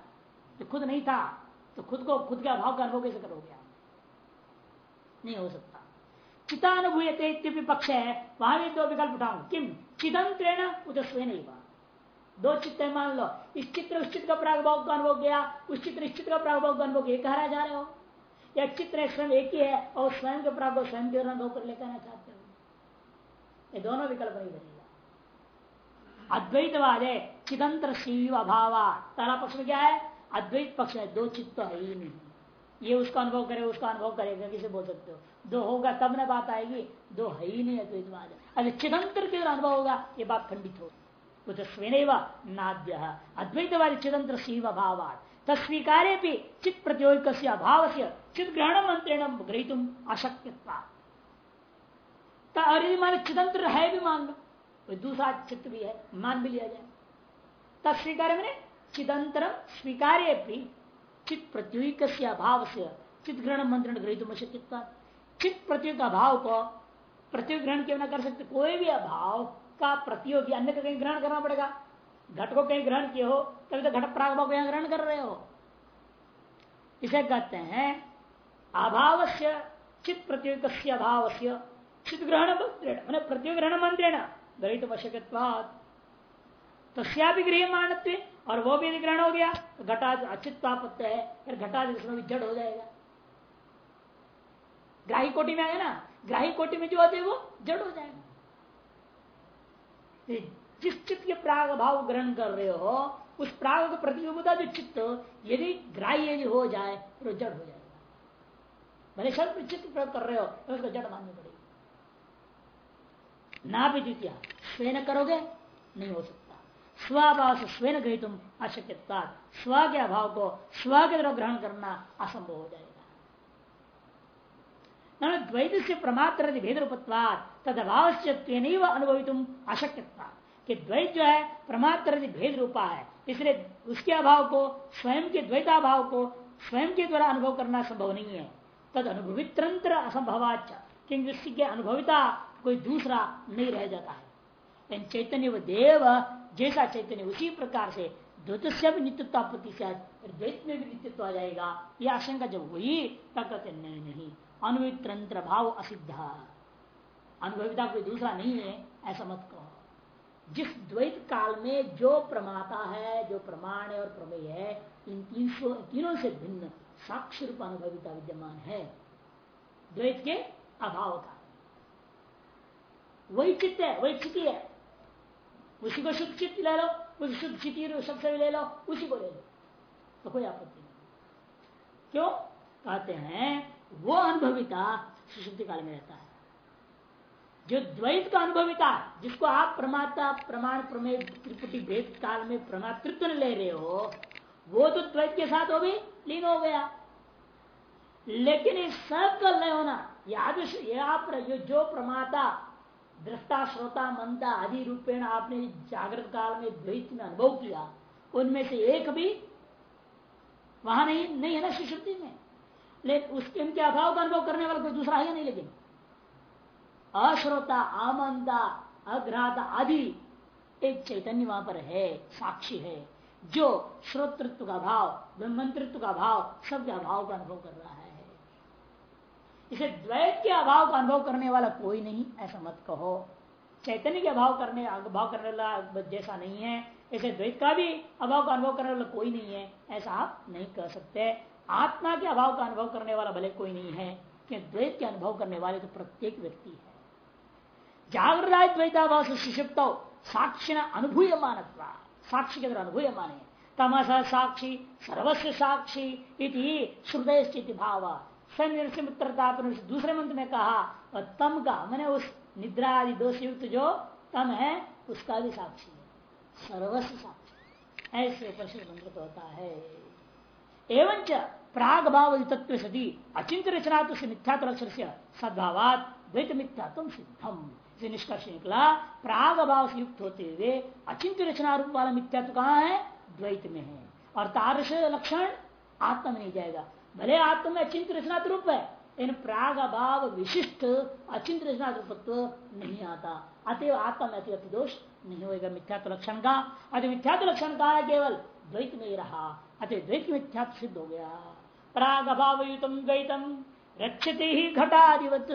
Speaker 1: खुद नहीं था। तो खुद को, खुद के अभाव का अनुभव कैसे करोगे आप? नहीं हो सकता। चितानुभूयते पक्ष है। वहाँ भी दो विकल्प उठाऊ। किम? चिदंत्रेण उत स्वयं दो चित्त मान लो। इस चित्र, उस चित्र का प्रागभाव का अनुभव किया उस चित्र, इस चित्र का प्रागभाव का अनुभव किया कहा जा रहे हो? या चित्र स्वयं एक ही है और स्वयं के प्राग स्वयं के अनुभव कर लेकर आना चाहते हो। ये दोनों विकल्प नहीं बनेगा। अद्वैतवाद है चिदंत्र शिव अभाव तारा पक्ष में क्या है? अद्वैत पक्ष है, दो चित्त है ही नहीं। ये उसका अनुभव करे, उसका अनुभव करेगा किसे बोल सकते हो? दो होगा, तब न बात आएगी। दो है ही नहीं अद्वैतवाद अगर चिदंतर के अनुभव होगा, ये बात खंडित होगी कुछ स्वेन नाद्य। अद्वैतवादी चिदंत्र शिव अभाव तस्वीकारे भी चित प्रतियोगिक अभाव से चित ग्रहण मंत्रेण ग्रहितुम अशक्य मान चिदंत्र है भी मान लो दूसरा चित्त भी है, मान भी लिया जाए। तस्वीकार मैंने चिदंतर स्वीकार्य भी चित प्रतियोगिक अभाव से चित ग्रहण मंत्रण ग्रहितुम अशक्य चित प्रतियोग अभाव को? प्रतियोग ग्रहण क्यों ना कर सकते। कोई भी अभाव का प्रतियोगी अन्य को कहीं ग्रहण करना पड़ेगा। घट को कहीं ग्रहण किए हो, तभी तो घट प्राग को यहाँ ग्रहण कर रहे हो। इसे कहते हैं अभाव से चित प्रतियोग अभाव से चित ग्रहण मैंने प्रतियोग ग्रहण मंत्रेण ग्रहित वशकत्वाद तस्या भी गृह मानत्व और वो भी ग्रहण हो गया तो घटा अचित पापत्य है, फिर घटा भी जड़ हो जाएगा। ग्राही कोटि में आया ना, ग्राही कोटि में जो होते वो जड़ हो जाएगा। जिस चित्त के प्राग भाव ग्रहण कर रहे हो, उस प्राग का प्रतियोगिता जो चित्त, यदि ग्राह्य यदि हो जाए तो जड़ हो जाएगा। भले शब्द चित्त प्रयोग कर रहे हो तो उसको जड़ माननी पड़ेगी। ना भी द्वितीय स्वयं करोगे, नहीं हो सकता। स्वभाव से स्वयं गृह तुम अशक्यता स्व के अभाव को स्व के द्वारा ग्रहण करना असंभव हो जाएगा। द्वैत से प्रमात्र भेद रूपत्वाद तद अभाव अनुभवित अशक्यता कि द्वैत जो है प्रमात्र भेद रूपा है। इसलिए उसके अभाव को स्वयं के द्वैताभाव को स्वयं के द्वारा अनुभव करना संभव नहीं है। तद अनुभवित्रंत्र असंभवाच क्योंकि उसकी अनुभविता कोई दूसरा नहीं रह जाता है। चैतन्य देव जैसा चैतन्य उसी प्रकार से द्वैत से भी नित्यत्व आपत्ति से द्वैत में भी नित्यत्व आ जाएगा। यह आशंका जब हुई, तब कहते नहीं नहीं। अनुवित्रंत्र भाव असिद्ध। अनुभविता कोई दूसरा नहीं है, ऐसा मत कहो। जिस द्वैत काल में जो प्रमाता है, जो प्रमाण है और प्रमेय है, इन तीन तीनों से भिन्न साक्षी रूप अनुभविता विद्यमान है। द्वैत के अभाव का। वही स्थिति है उसी को चित्त ले लो उस स्थिति सबसे ले लो उसी को ले लो। तो कोई आपत्ति नहीं। क्यों? कहते हैं वो अनुभविता सुशुद्धि काल में रहता है। जो द्वैत का अनुभविता जिसको आप प्रमाता प्रमाण प्रमेय त्रिपुटी भेद काल में प्रमातृत्व ले रहे हो वो तो द्वैत के साथ हो भी लीन हो गया। लेकिन इस सब का लय होना याद आप जो, जो प्रमाता दृष्टा श्रोता मंता आदि रूपेण आपने जागृत काल में द्वैत में अनुभव किया, उनमें से एक भी वहाँ नहीं नहीं है ना सुशुद्धि में। लेकिन उसके उनके अभाव का अनुभव करने वाला कोई दूसरा है नहीं लेकिन। अश्रोता आमंता अग्राता आदि एक चैतन्य वहाँ पर है, साक्षी है, जो श्रोतृत्व का भाव ब्रह्मंतृत्व का भाव सब अभाव का अनुभव कर रहा है। इसे द्वैत के अभाव का अनुभव करने वाला कोई नहीं, ऐसा मत कहो। चैतन्य के अभाव करने अभाव करने वाला जैसा नहीं है। ऐसे द्वैत का भी अभाव का अनुभव करने वाला कोई नहीं है, ऐसा आप नहीं कह सकते। आत्मा के अभाव का अनुभव करने वाला भले कोई नहीं है कि द्वैत के अनुभव करने वाले तो प्रत्येक व्यक्ति है। जागृत द्वैताभाव से सुषिप्त साक्षी अनुभूय मानत्वा साक्षी के अंदर अनुभूय माने तमस साक्षी सर्वस्व साक्षी इति श्रुदय स्थिति भाव। दूसरे मंत्र में कहा, और तम का, मैंने उस निद्रा आदि दोष युक्त जो तम है, उसका भी साक्षी है। सर्वस्व साक्षी ऐसे उपनिषद मंत्र होता है। एवं प्राग भाव तत्व सदी अचिंत रचना तो मिथ्यात्व अक्षर से सद्भावात, द्वैत सिद्धम। से निष्कर्ष निकला प्राग भाव से युक्त होते हुए अचिंत रचना रूप वाला मिथ्यात्व कहाँ है? द्वैत में है। और तारस लक्षण आत्मा में नहीं जाएगा। भले आत्म में अचिंत रचना रूप है इन प्राग अभाव विशिष्ट अचिंत रचना रूपत्व नहीं आता। अतएव आत्मा में अति दोष नहीं होगा मिथ्यात्व लक्षण का। अति मिथ्यात्व लक्षण का है केवल द्वैत में ही रहा। अति द्वैत मिथ्यात्व सिद्ध हो गया। प्राग अभाव युतम द्वैतम, रक्षते ही घटाधिवत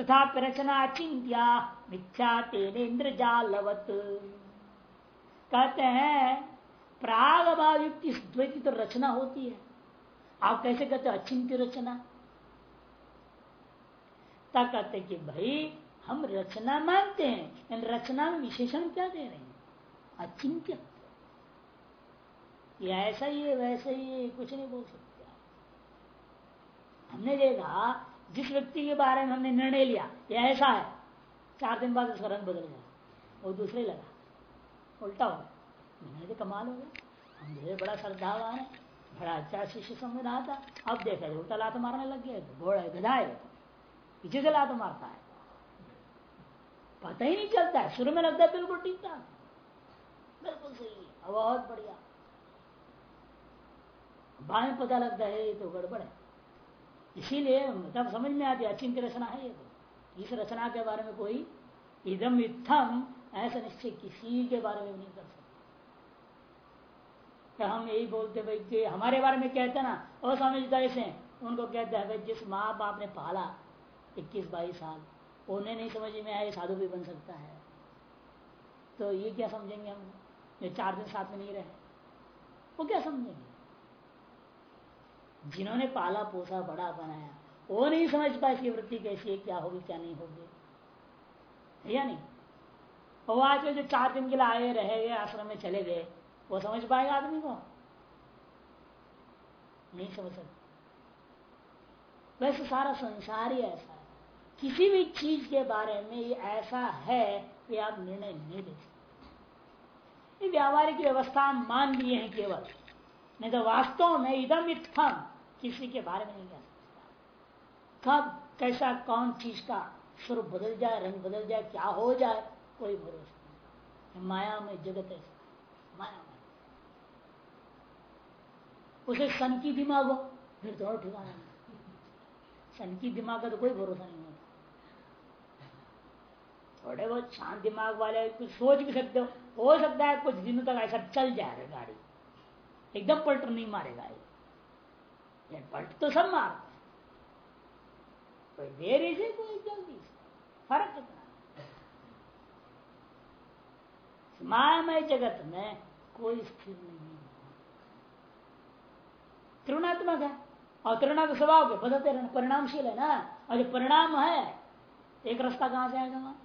Speaker 1: तथा रचना चिंत्या मिथ्या तेन इंद्रजालवत कहते हैं प्राग अभाव युक्त द्वैत तो रचना होती है। आप कैसे कहते हैं? अचिंत्य रचना। तब कहते कि भाई, हम रचना मानते हैं इन रचना में विशेषण क्या दे रहे हैं? अचिंत्य। ये ऐसा ही है, वैसा ही है, कुछ नहीं बोल सकते हमने देखा, जिस व्यक्ति के बारे में हमने निर्णय लिया, ये ऐसा है, चार दिन बाद उसका रंग बदल गया, वो दूसरे लगा, उल्टा हो मैंने तो कमाल हो गया, हम बड़ा श्रद्धावान है। बड़ा अच्छा शिष्य समझ रहा था अब देखा उल्टा लात मारने लग गया घोड़ा है गधा है, पीछे से लात मारता है। पता ही नहीं चलता है शुरू में लगता है बिल्कुल ठीक था बिल्कुल सही बहुत बढ़िया। बाद में पता लगता है, ये तो गड़बड़ है। इसीलिए तब समझ में आती अचिंत रचना है ये तो। इस रचना के बारे में कोई इदम इतम ऐसा निश्चय किसी के बारे में नहीं कर सकते। तो हम यही बोलते भाई कि हमारे बारे में कहते हैं ना जी ऐसे उनको कहते हैं भाई, जिस माँ बाप ने पाला इक्कीस बाईस साल, उन्हें नहीं समझ में आया साधु भी बन सकता है। तो ये क्या समझेंगे हम? जो चार दिन साथ में नहीं रहे। वो क्या समझेंगे? जिन्होंने पाला, पोसा, बड़ा बनाया, वो नहीं समझ पाए इसकी वृत्ति कैसी है, क्या होगी, क्या नहीं होगी। या नहीं? वो आज जो चार दिन के लिए आए, रहे गए, आश्रम में चले गए वो समझ पाएगा आदमी को? नहीं समझ सकते। वैसे सारा संसार ही ऐसा है। किसी भी चीज़ के बारे में ये ऐसा है कि आप निर्णय नहीं ले सकते। व्यावहारिक व्यवस्था मान लिए हैं केवल। नहीं तो वास्तव में इदम इत्थम किसी के बारे में नहीं कह सकता। कब, कैसा, कौन चीज़ का स्वरूप बदल जाए, रंग बदल जाए, क्या हो जाए, कोई भरोसा नहीं। माया में जगत ऐसा माया उसे सन की दिमाग हो, फिर तो और ठिकाना सन की दिमाग का तो कोई भरोसा नहीं होता। थोड़े बहुत शांत दिमाग वाले कुछ सोच भी सकते हो हो सकता है कुछ दिनों तक ऐसा चल जाएगा गाड़ी। एकदम पलट नहीं मारेगा ये। पलट तो सब मारते कोई देरी से कोई जल्दी। से फ़र्क कितना जगत में कोई स्थिर नहीं त्रिगुणात्मक है। और त्रिगुणात्मक स्वभाव के बदलते रहना परिणामशील है ना? और जो परिणाम है, एक रास्ता कहाँ से आएगा वहाँ?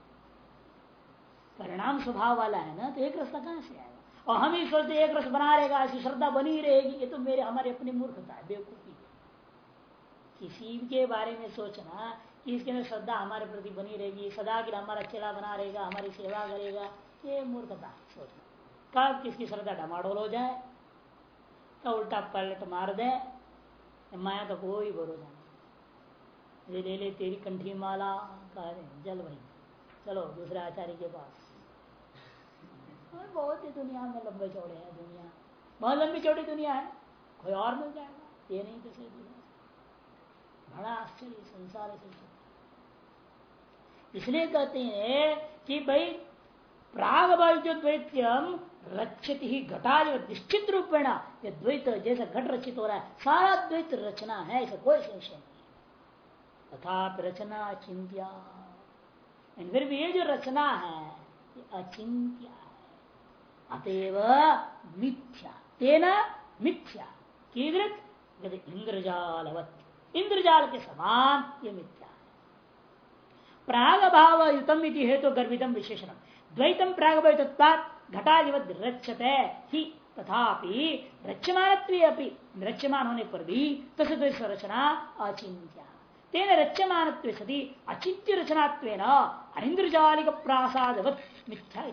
Speaker 1: परिणाम स्वभाव वाला है ना तो एक रास्ता कहाँ से आएगा? और हम ही सोचते एक रस बना रहेगा, ऐसी श्रद्धा बनी रहेगी, ये तो मेरे, हमारे अपनी मूर्खता है, बेवकूफ़ी किसी के बारे में सोचना कि इसके अंदर श्रद्धा हमारे प्रति बनी रहेगी, सदा के हमारा चेला बना रहेगा, हमारी सेवा करेगा, ये मूर्खता सोचना। कब किसकी श्रद्धा डमाडोल हो जाए? कब उल्टा पलट मार दे। माया का कोई भरोसा नहीं। ले ले तेरी कंठी माला कह रहे जल भाई। चलो, दूसरे आचार्य के पास। बहुत ही दुनिया में लंबे चौड़े हैं दुनिया। बहुत लंबी चौड़ी दुनिया है। कोई और मिल जाएगा। ये नहीं तो सही दुनिया बड़ा आश्चर्य संसार ऐसे इसलिए कहते हैं कि भाई प्राग जो रचित ही घटा निश्चित रूपेण ये द्वैत जैसा घट रचित हो रहा है, सारा द्वैत रचना है, ऐसा कोई संशय नहीं। तथा रचना चिंत्या फिर भी ये जो रचना है, ये अचिंत्या है। अतएव मिथ्या। तेना मिथ्या। कीदृत इंद्रजालवत। इंद्रजाल के समान ये मिथ्या है। प्राग भाव युतम हेतु तो गर्भितम विशेषण द्वैतम प्राग घटाधिवत रक्षते ही तथापि रच्यमान रच्यमान होने पर भी तसे संरचना अचिंत्या तेन रच्यमान सती अचिंत्य रचनात्व अनिंद्रजालिक प्रासादवत मिथ्या